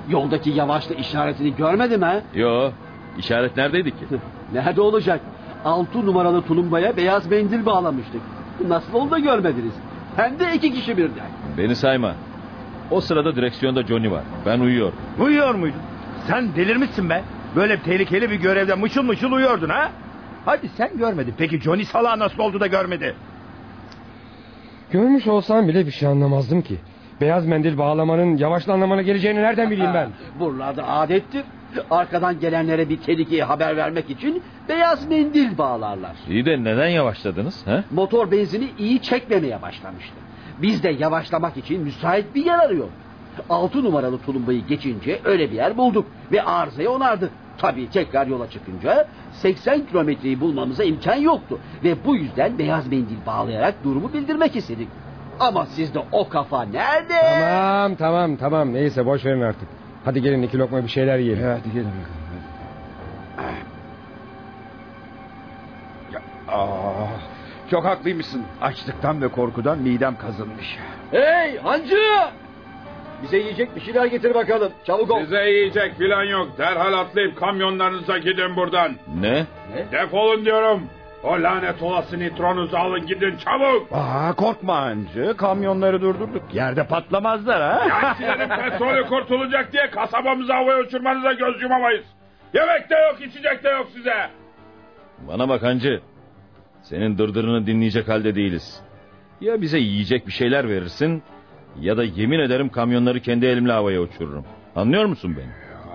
Yoldaki yavaşla işaretini görmedin mi ha? Yo işaret neredeydi ki? Nerede olacak? Altı numaralı tulumbaya beyaz mendil bağlamıştık. Nasıl oldu da görmediniz? Hem de iki kişi birden. Beni sayma. O sırada direksiyonda Johnny var. Ben uyuyordum. Uyuyor muydun? Sen delirmişsin be. Böyle tehlikeli bir görevde mışıl mışıl uyuyordun ha? Hadi sen görmedin. Peki Johnny Salah nasıl oldu da görmedi? Görmüş olsam bile bir şey anlamazdım ki. Beyaz mendil bağlamanın yavaşla anlamına geleceğini nereden bileyim ben? Buralarda adettir. Arkadan gelenlere bir tehlikeyi haber vermek için beyaz mendil bağlarlar. İyi de neden yavaşladınız? He? Motor benzini iyi çekmemeye başlamıştı. Biz de yavaşlamak için müsait bir yer arıyorduk. Altı numaralı tulumbayı geçince öyle bir yer bulduk ve arızayı onardık. Tabii tekrar yola çıkınca 80 kilometreyi bulmamıza imkan yoktu. Ve bu yüzden beyaz mendil bağlayarak durumu bildirmek istedik. Ama sizde o kafa nerede? Tamam tamam tamam neyse boş verin artık. Hadi gelin iki lokma bir şeyler yiyelim. Hadi gelin Aa, çok haklıymışsın. Açlıktan ve korkudan midem kazınmış. Hey hancı! Bize yiyecek bir şeyler getir bakalım. Çabuk ol. Size yiyecek filan yok. Derhal atlayıp kamyonlarınıza gidin buradan. Ne? Defolun diyorum. O lanet olası nitronuzu alın gidin çabuk. Aa, korkma Hancı. Kamyonları durdurduk. Yerde patlamazlar ha. Yakilerin petrolü kurtulacak diye kasabamızı havaya uçurmanıza göz yumamayız. Yemek de yok içecek de yok size. Bana bak hancı. Senin dırdırını dinleyecek halde değiliz. Ya bize yiyecek bir şeyler verirsin ya da yemin ederim kamyonları kendi elimle havaya uçururum. Anlıyor musun beni?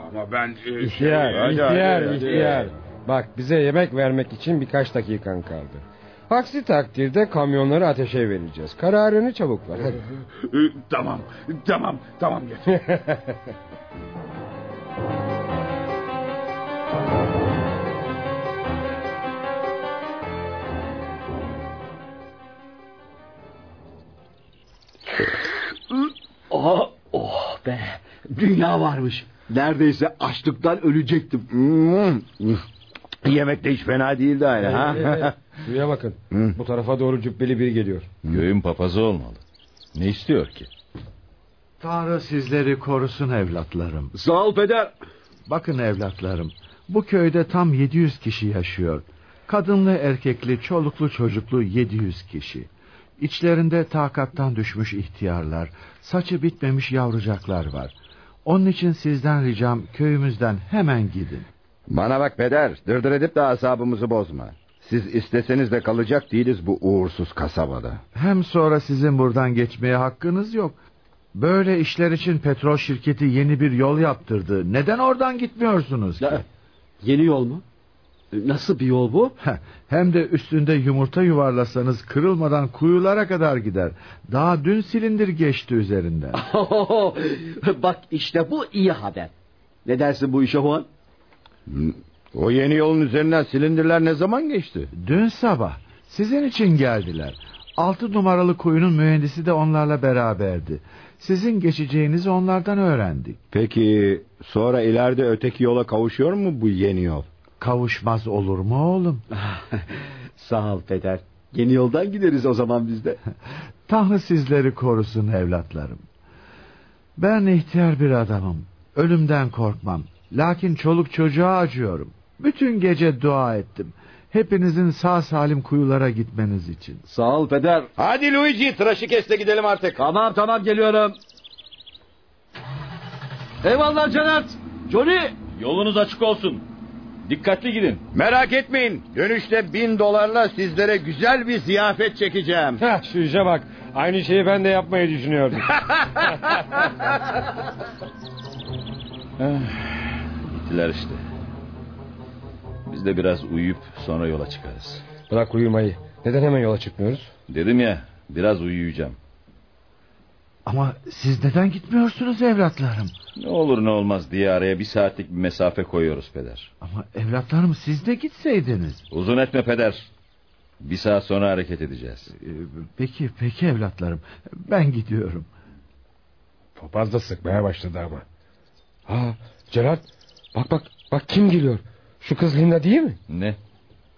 Ama ben... e, İhtiyar, şey- ihtiyar, Hadi, hadi, ihtiyar. hadi. Bak bize yemek vermek için birkaç dakikan kaldı. Aksi takdirde kamyonları ateşe vereceğiz. Kararını çabuk ver. E, Tamam, tamam, tamam. Dünya varmış. Neredeyse açlıktan ölecektim. Hmm. Yemek de hiç fena değildi aynı ha. Şuraya bakın. Bu tarafa doğru cübbeli biri geliyor. Göğün papazı olmalı. Ne istiyor ki? Tanrı sizleri korusun evlatlarım. Sağ ol peder. Bakın evlatlarım. Bu köyde tam 700 kişi yaşıyor. Kadınlı erkekli çoluklu çocuklu 700 kişi. İçlerinde takattan düşmüş ihtiyarlar, saçı bitmemiş yavrucaklar var. Onun için sizden ricam köyümüzden hemen gidin. Bana bak peder, dırdır edip de asabımızı bozma. Siz isteseniz de kalacak değiliz bu uğursuz kasabada. Hem sonra sizin buradan geçmeye hakkınız yok. Böyle işler için petrol şirketi yeni bir yol yaptırdı. Neden oradan gitmiyorsunuz ki? Ya, yeni yol mu? Nasıl bir yol bu? Hem de üstünde yumurta yuvarlasanız kırılmadan kuyulara kadar gider. Daha dün silindir geçti üzerinden. Bak işte bu iyi haber. Ne dersin bu işe Juan? O yeni yolun üzerinden silindirler ne zaman geçti? Dün sabah sizin için geldiler. Altı numaralı kuyunun mühendisi de onlarla beraberdi. Sizin geçeceğinizi onlardan öğrendik. Peki sonra ileride öteki yola kavuşuyor mu bu yeni yol? Kavuşmaz olur mu oğlum? Sağ ol peder. Yeni yoldan gideriz o zaman biz de. Tanrı sizleri korusun evlatlarım. Ben ihtiyar bir adamım. Ölümden korkmam. Lakin çoluk çocuğa acıyorum. Bütün gece dua ettim. Hepinizin sağ salim kuyulara gitmeniz için. Sağ ol peder. Hadi Luigi tıraşı kes de gidelim artık. Tamam tamam geliyorum. Eyvallah Cenat. Johnny. Yolunuz açık olsun. Dikkatli gidin. Merak etmeyin dönüşte bin dolarla sizlere güzel bir ziyafet çekeceğim. Heh, şu işe bak. Aynı şeyi ben de yapmayı düşünüyordum. Gittiler işte. Biz de biraz uyuyup sonra yola çıkarız. Bırak uyumayı. Neden hemen yola çıkmıyoruz? Dedim ya biraz uyuyacağım. Ama siz neden gitmiyorsunuz evlatlarım? Ne olur ne olmaz diye araya bir saatlik bir mesafe koyuyoruz peder. Ama evlatlarım siz de gitseydiniz. Uzun etme peder. Bir saat sonra hareket edeceğiz. Ee, Peki peki evlatlarım. Ben gidiyorum. Papaz da sıkmaya başladı ama. Ha, Gerard bak bak bak kim geliyor? Şu kız Linda değil mi? Ne?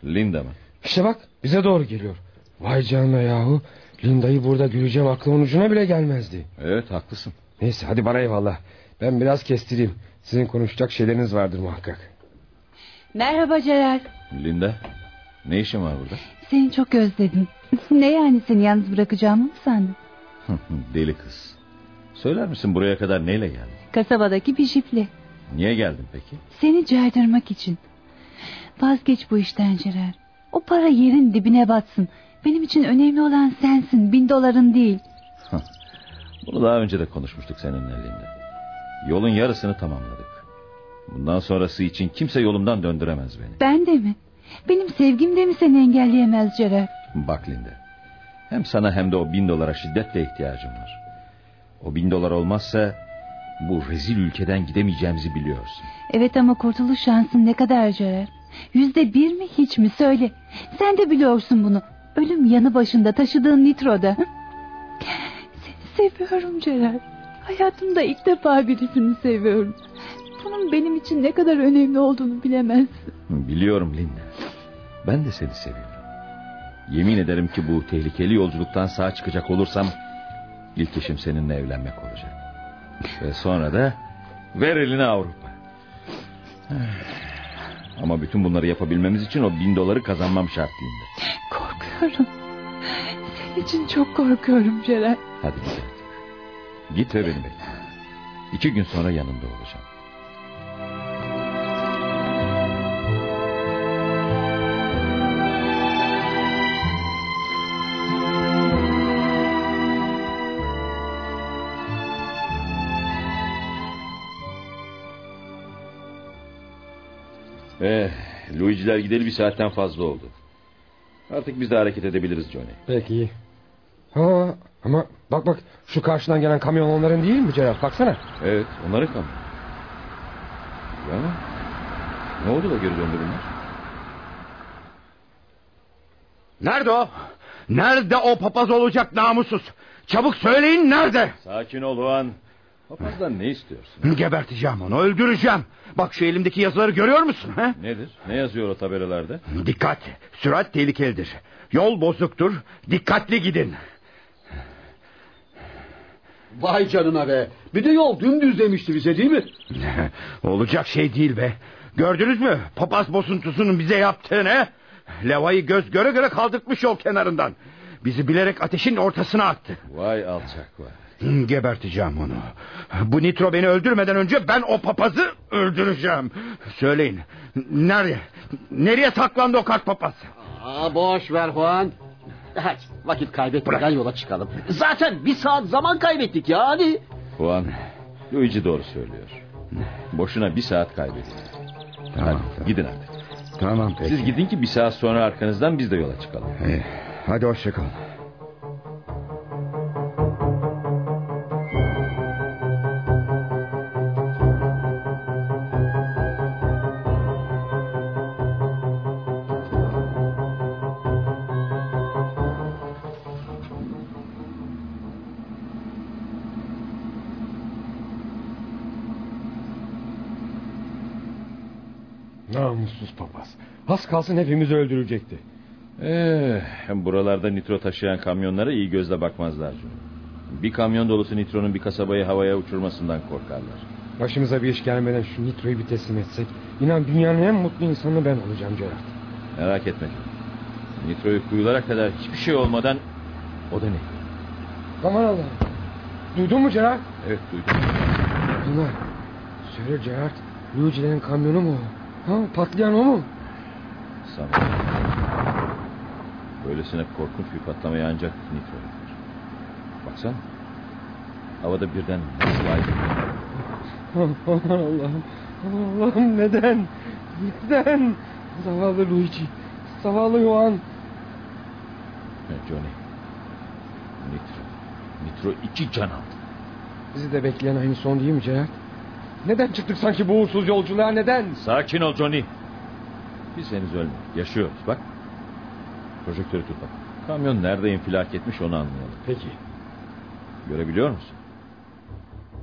Linda mı? İşte bak bize doğru geliyor. Vay canına yahu. Linda'yı burada göreceğim aklımın ucuna bile gelmezdi. Evet haklısın. Neyse hadi bana eyvallah. Ben biraz kestireyim. Sizin konuşacak şeyleriniz vardır muhakkak. Merhaba Celal. Linda ne işin var burada? Seni çok özledim. ne yani seni yalnız bırakacağımı mı sandın? Deli kız. Söyler misin buraya kadar neyle geldin? Kasabadaki bir jiple. Niye geldin peki? Seni caydırmak için. Vazgeç bu işten Celal. O para yerin dibine batsın. Benim için önemli olan sensin. Bin doların değil. Bunu daha önce de konuşmuştuk seninle Linda. Yolun yarısını tamamladık. Bundan sonrası için kimse yolumdan döndüremez beni. Ben de mi? Benim sevgim de mi seni engelleyemez Celal? Bak Linda. Hem sana hem de o bin dolara şiddetle ihtiyacım var. O bin dolar olmazsa bu rezil ülkeden gidemeyeceğimizi biliyorsun. Evet ama kurtuluş şansın ne kadar Celal? Yüzde bir mi hiç mi söyle. Sen de biliyorsun bunu. Ölüm yanı başında taşıdığın nitroda. Seni seviyorum Celal. Hayatımda ilk defa birisini seviyorum. Bunun benim için ne kadar önemli olduğunu bilemezsin. Biliyorum Linda. Ben de seni seviyorum. Yemin ederim ki bu tehlikeli yolculuktan sağ çıkacak olursam... ...ilk işim seninle evlenmek olacak. Ve sonra da ver elini Avrupa. Ama bütün bunları yapabilmemiz için o bin doları kazanmam şart. Korkuyorum. Senin için çok korkuyorum Celal. Hadi git artık. Git ve beni bekle. İki gün sonra yanında olacağım. Eh, Luigi'ler gideli bir saatten fazla oldu. Artık biz de hareket edebiliriz Johnny. Peki. Ha, ama bak bak şu karşıdan gelen kamyon onların değil mi Gerard? Baksana. Evet onları kam. Ya ne oldu da geri döndü bunlar? Nerede o? Nerede o papaz olacak namussuz? Çabuk söyleyin nerede? Sakin ol Juan. Papazdan ne istiyorsun? Geberteceğim onu öldüreceğim. Bak şu elimdeki yazıları görüyor musun? He? Nedir? Ne yazıyor o tabelalarda? Dikkat sürat tehlikelidir. Yol bozuktur dikkatli gidin. Vay canına be. Bir de yol dümdüz demişti bize değil mi? Olacak şey değil be. Gördünüz mü papaz bozuntusunun bize yaptığını? Levayı göz göre göre kaldırtmış yol kenarından. Bizi bilerek ateşin ortasına attı. Vay alçak vay. Geberteceğim onu. Bu nitro beni öldürmeden önce ben o papazı öldüreceğim. Söyleyin. Nereye? Nereye saklandı o kart papaz? Aa, boş ver Juan. Hadi vakit kaybetmeden yola çıkalım. Zaten bir saat zaman kaybettik ya hadi. Juan, Luigi doğru söylüyor. Boşuna bir saat kaybettik. Tamam, Hadi gidin artık. Tamam peki. Siz gidin ki bir saat sonra arkanızdan biz de yola çıkalım. Eh, hadi hoşçakalın. Kalsın hepimizi öldürecekti. Ee, buralarda nitro taşıyan kamyonlara iyi gözle bakmazlar. Bir kamyon dolusu nitronun bir kasabayı havaya uçurmasından korkarlar. Başımıza bir iş gelmeden şu nitroyu bir teslim etsek... ...inan dünyanın en mutlu insanı ben olacağım Gerard. Merak etme. Nitroyu kuyulara kadar hiçbir şey olmadan... O da ne? Aman Allah'ım. Duydun mu Gerard? Evet duydum. Bunlar. Söyle Gerard. Luigi'lerin kamyonu mu o? Ha, patlayan o mu? Sanırım. Böylesine korkunç bir patlamaya ancak nitro yapar. Baksana. Havada birden nasıl aydınlanıyor. Aman Allah'ım. Allah'ım neden? Neden? Zavallı Luigi. Zavallı Juan. Johnny. Nitro. Nitro iki can aldı. Bizi de bekleyen aynı son değil mi Gerard? Neden çıktık sanki bu uğursuz yolculuğa neden? Sakin ol Johnny. Biz henüz ölmedik. Yaşıyoruz bak. Projektörü tut bak. Kamyon nerede infilak etmiş onu anlayalım. Peki. Görebiliyor musun?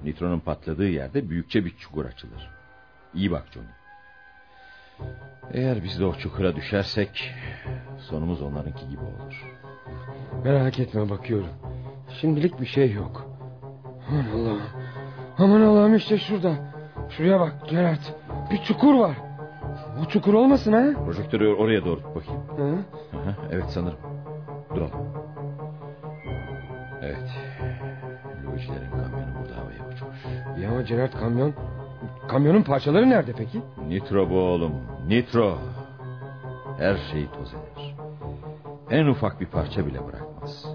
Nitronun patladığı yerde büyükçe bir çukur açılır. İyi bak Johnny. Eğer biz de o çukura düşersek sonumuz onlarınki gibi olur. Merak etme bakıyorum. Şimdilik bir şey yok. Aman Allah'ım. Aman Allah'ım işte şurada. Şuraya bak Gerard. Bir çukur var. O çukur olmasın ha? Projektörü oraya doğru tut bakayım. Hı? Aha, evet sanırım. Duralım. Evet. Luigi'lerin kamyonu burada havaya uçmuş. Ya ama Gerard kamyon... Kamyonun parçaları nerede peki? Nitro bu oğlum. Nitro. Her şeyi toz eder. En ufak bir parça bile bırakmaz.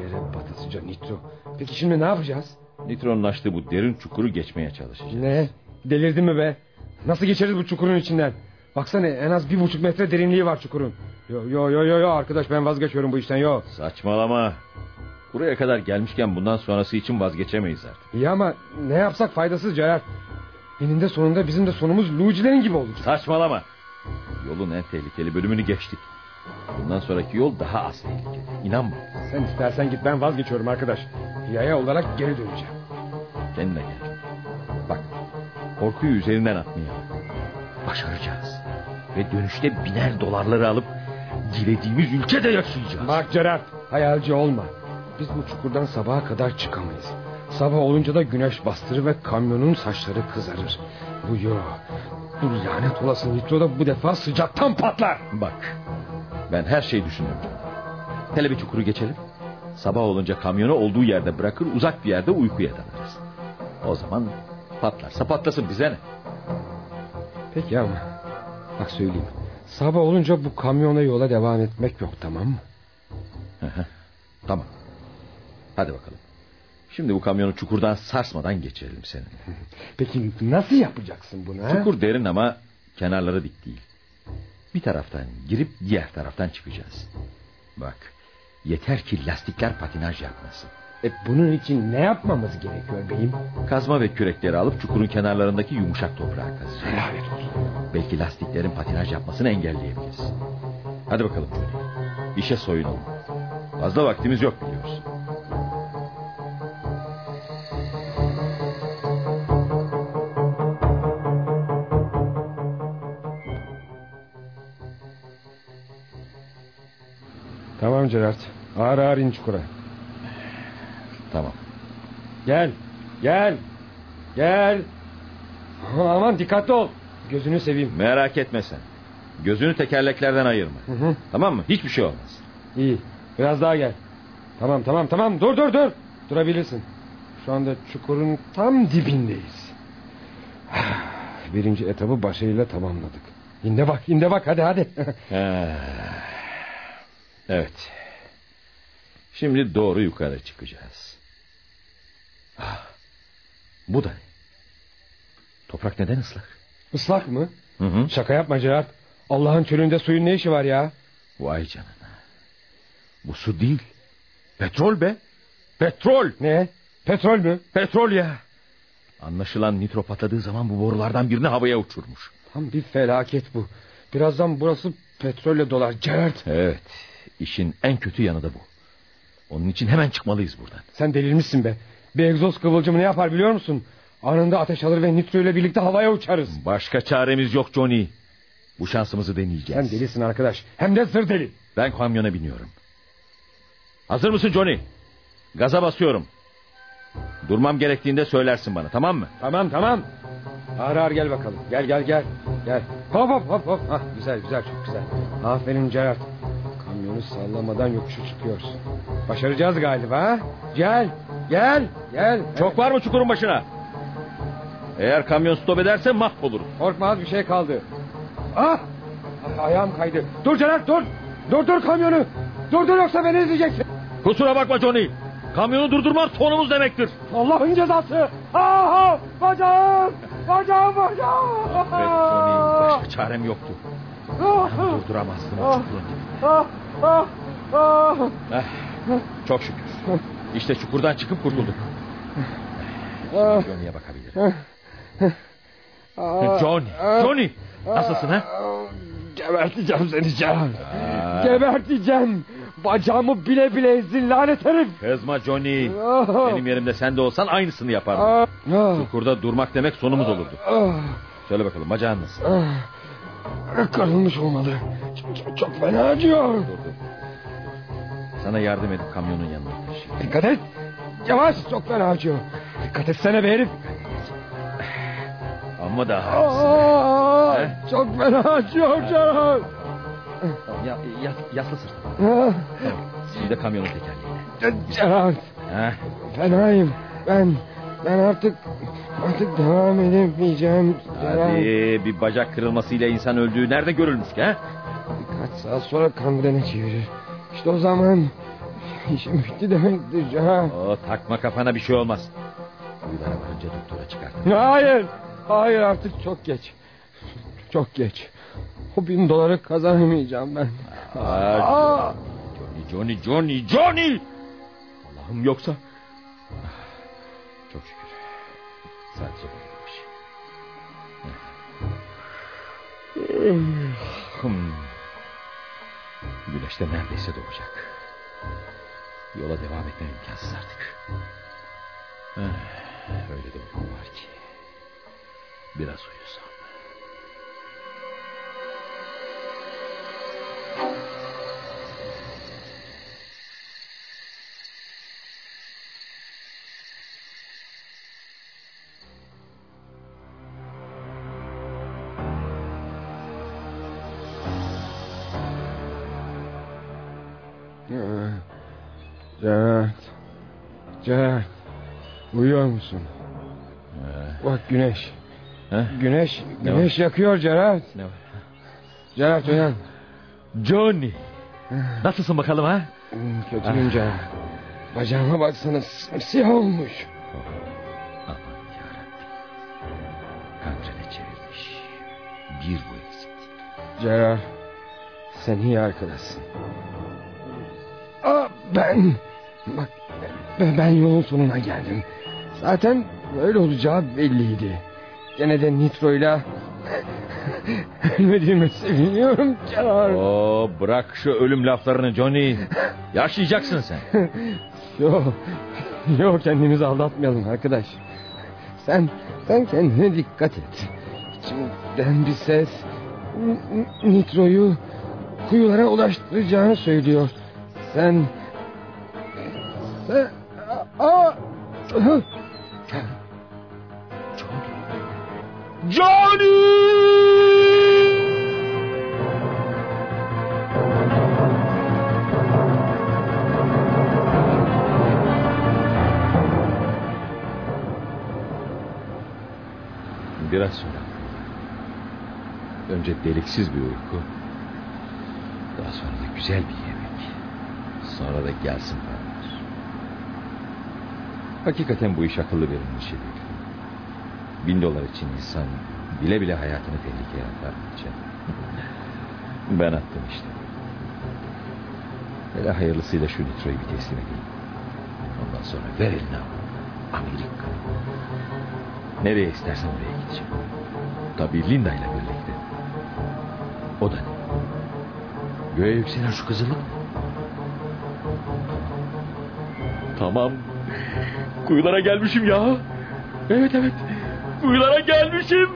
Yere batasıca nitro. Peki şimdi ne yapacağız? Nitronun açtığı bu derin çukuru geçmeye çalışacağız. Ne? Delirdin mi be? Nasıl geçeriz bu çukurun içinden? Baksana en az bir buçuk metre derinliği var çukurun. Yo yo yo yo yo arkadaş ben vazgeçiyorum bu işten yo. Saçmalama. Buraya kadar gelmişken bundan sonrası için vazgeçemeyiz artık. İyi ama ne yapsak faydasız Gerard. Eninde sonunda bizim de sonumuz Luigi'lerin gibi olacak. Saçmalama. Yolun en tehlikeli bölümünü geçtik. Bundan sonraki yol daha az tehlikeli. İnan bana. Sen istersen git ben vazgeçiyorum arkadaş. Yaya olarak geri döneceğim. Kendine gel. Korkuyu üzerinden atmayalım. Başaracağız. Ve dönüşte biner dolarları alıp dilediğimiz ülkede yaşayacağız. Bak Gerard hayalci olma. Biz bu çukurdan sabaha kadar çıkamayız. Sabah olunca da güneş bastırır ve kamyonun saçları kızarır. Bu yo. Bu lanet olası nitro da bu defa sıcaktan patlar. Bak ben her şeyi düşündüm. Hele bir çukuru geçelim. Sabah olunca kamyonu olduğu yerde bırakır uzak bir yerde uykuya dalarız. O zaman patlarsa patlasın bize ne? Peki ama bak söyleyeyim. Sabah olunca bu kamyona yola devam etmek yok tamam mı? tamam. Hadi bakalım. Şimdi bu kamyonu çukurdan sarsmadan geçirelim seninle. Peki nasıl yapacaksın bunu? ha? Çukur derin ama Kenarları dik değil. Bir taraftan girip diğer taraftan çıkacağız. Bak yeter ki lastikler patinaj yapmasın. E, bunun için ne yapmamız gerekiyor beyim? Kazma ve kürekleri alıp çukurun kenarlarındaki yumuşak toprağa kazacağız. Lanet olsun. Belki lastiklerin patinaj yapmasını engelleyebiliriz. Hadi bakalım Johnny. İşe soyunalım. Fazla vaktimiz yok biliyorsun. Tamam Gerard. Ağır ağır in çukura. Tamam. Gel. Gel. Gel. Aman dikkatli ol. Gözünü seveyim. Merak etme sen. Gözünü tekerleklerden ayırma. Hı hı. Tamam mı? Hiçbir şey olmaz. İyi. Biraz daha gel. Tamam tamam tamam. Dur dur dur. Durabilirsin. Şu anda çukurun tam dibindeyiz. Birinci etabı başarıyla tamamladık. İnde bak, inde bak hadi hadi. Ha. Evet. Şimdi doğru yukarı çıkacağız. Ah, Bu da ne? Toprak neden ıslak? Islak mı? Hı hı. Şaka yapma Gerard. Allah'ın çölünde suyun ne işi var ya? Vay canına. Bu su değil. Petrol be. Petrol. Ne? Petrol mü? Petrol ya. Anlaşılan nitro patladığı zaman bu borulardan birini havaya uçurmuş. Tam bir felaket bu. Birazdan burası petrolle dolar Gerard. Evet. işin en kötü yanı da bu. Onun için hemen çıkmalıyız buradan. Sen delirmişsin be. Bir egzoz kıvılcımı ne yapar biliyor musun? Anında ateş alır ve nitro ile birlikte havaya uçarız. Başka çaremiz yok Johnny. Bu şansımızı deneyeceğiz. Sen delisin arkadaş. Hem de zır deli. Ben kamyona biniyorum. Hazır mısın Johnny? Gaza basıyorum. Durmam gerektiğinde söylersin bana tamam mı? Tamam tamam. Ağır ağır gel bakalım. Gel gel gel. Gel. Hop hop hop hop. Hah, güzel güzel çok güzel. Aferin Gerard. Kamyonu sallamadan yokuşu çıkıyorsun. Başaracağız galiba. Gel. Gel. Gel. Çok var mı çukurun başına? Eğer kamyon stop ederse mahvoluruz. Korkma az bir şey kaldı. Ah! ayağım kaydı. Dur Gerard dur. Dur dur kamyonu. Dur dur yoksa beni izleyeceksin. Kusura bakma Johnny. Kamyonu durdurmak sonumuz demektir. Allah'ın cezası. Ah! Bacağım! Bacağım bacağım! Evet Johnny başka çarem yoktu. Ah! Durduramazdım Ah! Ah! Ah! Ah! Eh, çok şükür. İşte çukurdan çıkıp kurtulduk. Ah! Johnny'ye bakabilirim. Ah! Johnny, Ah! Johnny. Nasılsın ha? Geberteceğim seni. Aa. Geberteceğim. Bacağımı bile bile ezdin lanet herif. Kızma Johnny. Ah! Benim yerimde sen de olsan aynısını yapardın. Ah! Ah! Çukurda durmak demek sonumuz olurdu. Ah! Söyle bakalım bacağın nasıl? Ah! Kırılmış olmalı. Çok, çok, çok fena acıyor. Dur dur. Sana yardım edip kamyonun yanına. Dikkat et. Yavaş çok fena acıyor. Dikkat etsene be herif. Ama daha Aa, çok fena acıyor. Tamam, ya, yas, yasla sırtını. Ah, Tamam. De kamyonun tekerleğine. Ha? fenayım. Ben ben artık artık devam edemeyeceğim. Hadi bir bacak kırılmasıyla insan öldüğü nerede görülmüş ki? Birkaç saat sonra kangrene çevirir. İşte o zaman işim bitti demektir Gerard. O takma kafana bir şey olmaz. Uyulara varınca doktora çıkartın. Hayır. Hayır artık çok geç. Çok geç. O bin doları kazanamayacağım ben. Aa! Johnny, Johnny, Johnny, Johnny! Allah'ım yoksa... Çok şükür. Sadece bayılmış. Hmm. Güneş de neredeyse doğacak. Yola devam etmem imkansız artık. Eh, Öyle de uykum var ki. Biraz uyusam. Gerard. Uyuyor musun? Bak güneş. Ha? Güneş, Ne güneş yakıyor Gerard. Ne var? Gerard uyan. Johnny. Nasılsın bakalım ha? Hmm, Kötüyüm Gerard. Bacağıma baksana siyah olmuş. Aman yarabbim. Kangrene çevirmiş. bir bu eksik. Gerard sen iyi arkadaşsın. Aa, ben bak ben, ben yolun sonuna geldim. Zaten böyle olacağı belliydi. Gene de Nitro'yla ölmediğime seviniyorum Gerard. Oo, bırak şu ölüm laflarını Johnny. Yaşayacaksın sen. Yok. Yok kendimizi aldatmayalım arkadaş. Sen sen kendine dikkat et. İçimden bir ses Nitro'yu kuyulara ulaştıracağını söylüyor. Sen sen aa, Biraz sonra. Önce deliksiz bir uyku. Daha sonra da güzel bir yemek. Sonra da gelsin paralar. Hakikaten bu iş akıllı verilmiş işi değil. Bin dolar için insan bile bile hayatını tehlikeye atar canım? Ben attım işte. Hele hayırlısıyla şu nitroyu bir teslim edeyim. Ondan sonra ver eline al. Amerika. Nereye istersen oraya gideceğim. Tabii Linda ile birlikte. O da ne? Göğe yükselen şu kızılık mı? Tamam. Kuyulara gelmişim ya. Evet evet. Kuyulara gelmişim.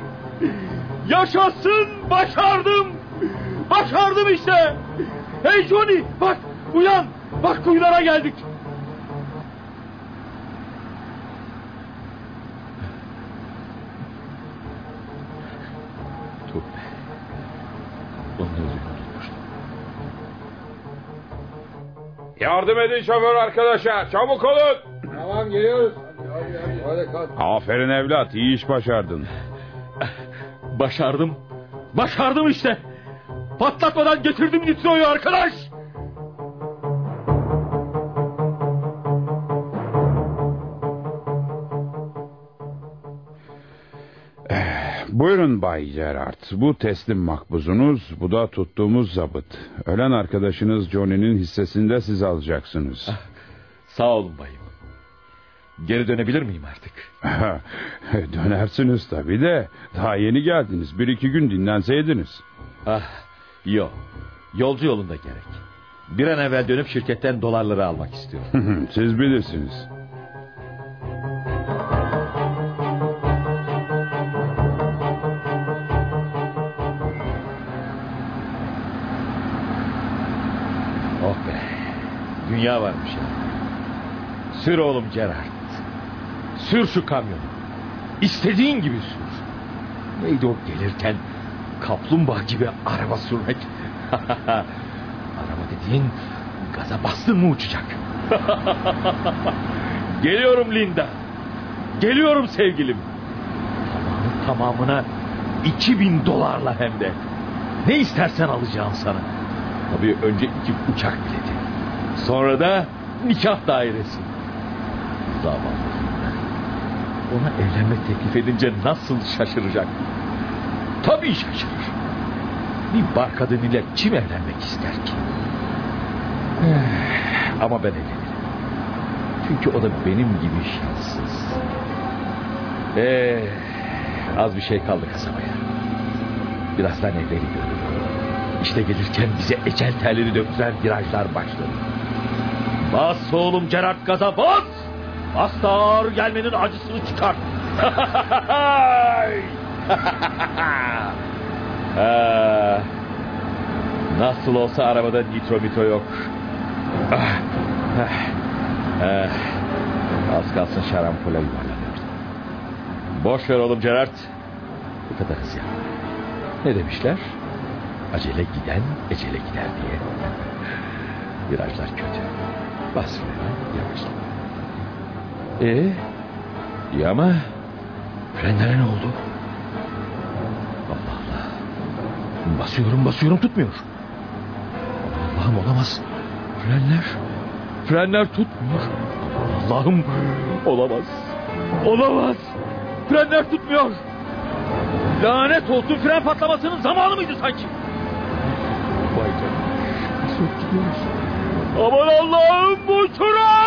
Yaşasın başardım. Başardım işte. Hey Johnny bak uyan. Bak kuyulara geldik. Yardım edin şoför arkadaşa. Çabuk olun. Tamam geliyoruz. Hadi kalk. Aferin evlat. iyi iş başardın. Başardım. Başardım işte. Patlatmadan getirdim nitroyu arkadaş. Buyurun Bay Gerard. Bu teslim makbuzunuz, bu da tuttuğumuz zabıt. Ölen arkadaşınız Johnny'nin hissesini de siz alacaksınız. Sağ olun bayım. Geri dönebilir miyim artık? Dönersiniz tabii de. Daha yeni geldiniz. Bir iki gün dinlenseydiniz. Ah, yok. Yolcu yolunda gerek. Bir an evvel dönüp şirketten dolarları almak istiyorum. siz bilirsiniz. Oh be. Dünya varmış ya. Sür oğlum Gerard. Sür şu kamyonu. İstediğin gibi sür. Neydi o gelirken kaplumbağa gibi araba sürmek. araba dediğin gaza bastın mı uçacak. Geliyorum Linda. Geliyorum sevgilim. Tamamı tamamına 2000 dolarla hem de. Ne istersen alacağım sana. Tabii önce iki uçak bileti. Sonra da nikah dairesi. Zavallı. Ona evlenme teklif edince nasıl şaşıracak? Tabii şaşırır. Bir bar kadınıyla kim evlenmek ister ki? Eh, Ama ben evlenirim. Çünkü o da benim gibi şanssız. Ee, az bir şey kaldı kasabaya. Birazdan evleri görürüm. İşte gelirken bize ecel telleri döktüren virajlar başladı. Bas oğlum Gerard gaza bas! Bas da ağır gelmenin acısını çıkart. Ah, Nasıl olsa arabada nitro mito yok. Ah, ah, ah. Az kalsın şarampole yuvarlanıyordu. Boş ver oğlum Gerard. Bu kadar hız yapma. Ne demişler? Acele giden ecele gider diye. Virajlar kötü. Bas freni. Ee, iyi ama frenlere ne oldu? Allah Allah. Basıyorum basıyorum tutmuyor. Allah'ım olamaz. Frenler. Frenler tutmuyor. Allah'ım olamaz. Olamaz. Frenler tutmuyor. Lanet olsun fren patlamasının zamanı mıydı sanki? Vay canına. Nasıl? Aman Allah'ım bu travma!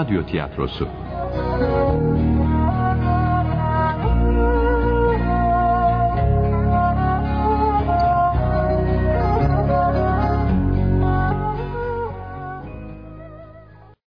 Radyo tiyatrosu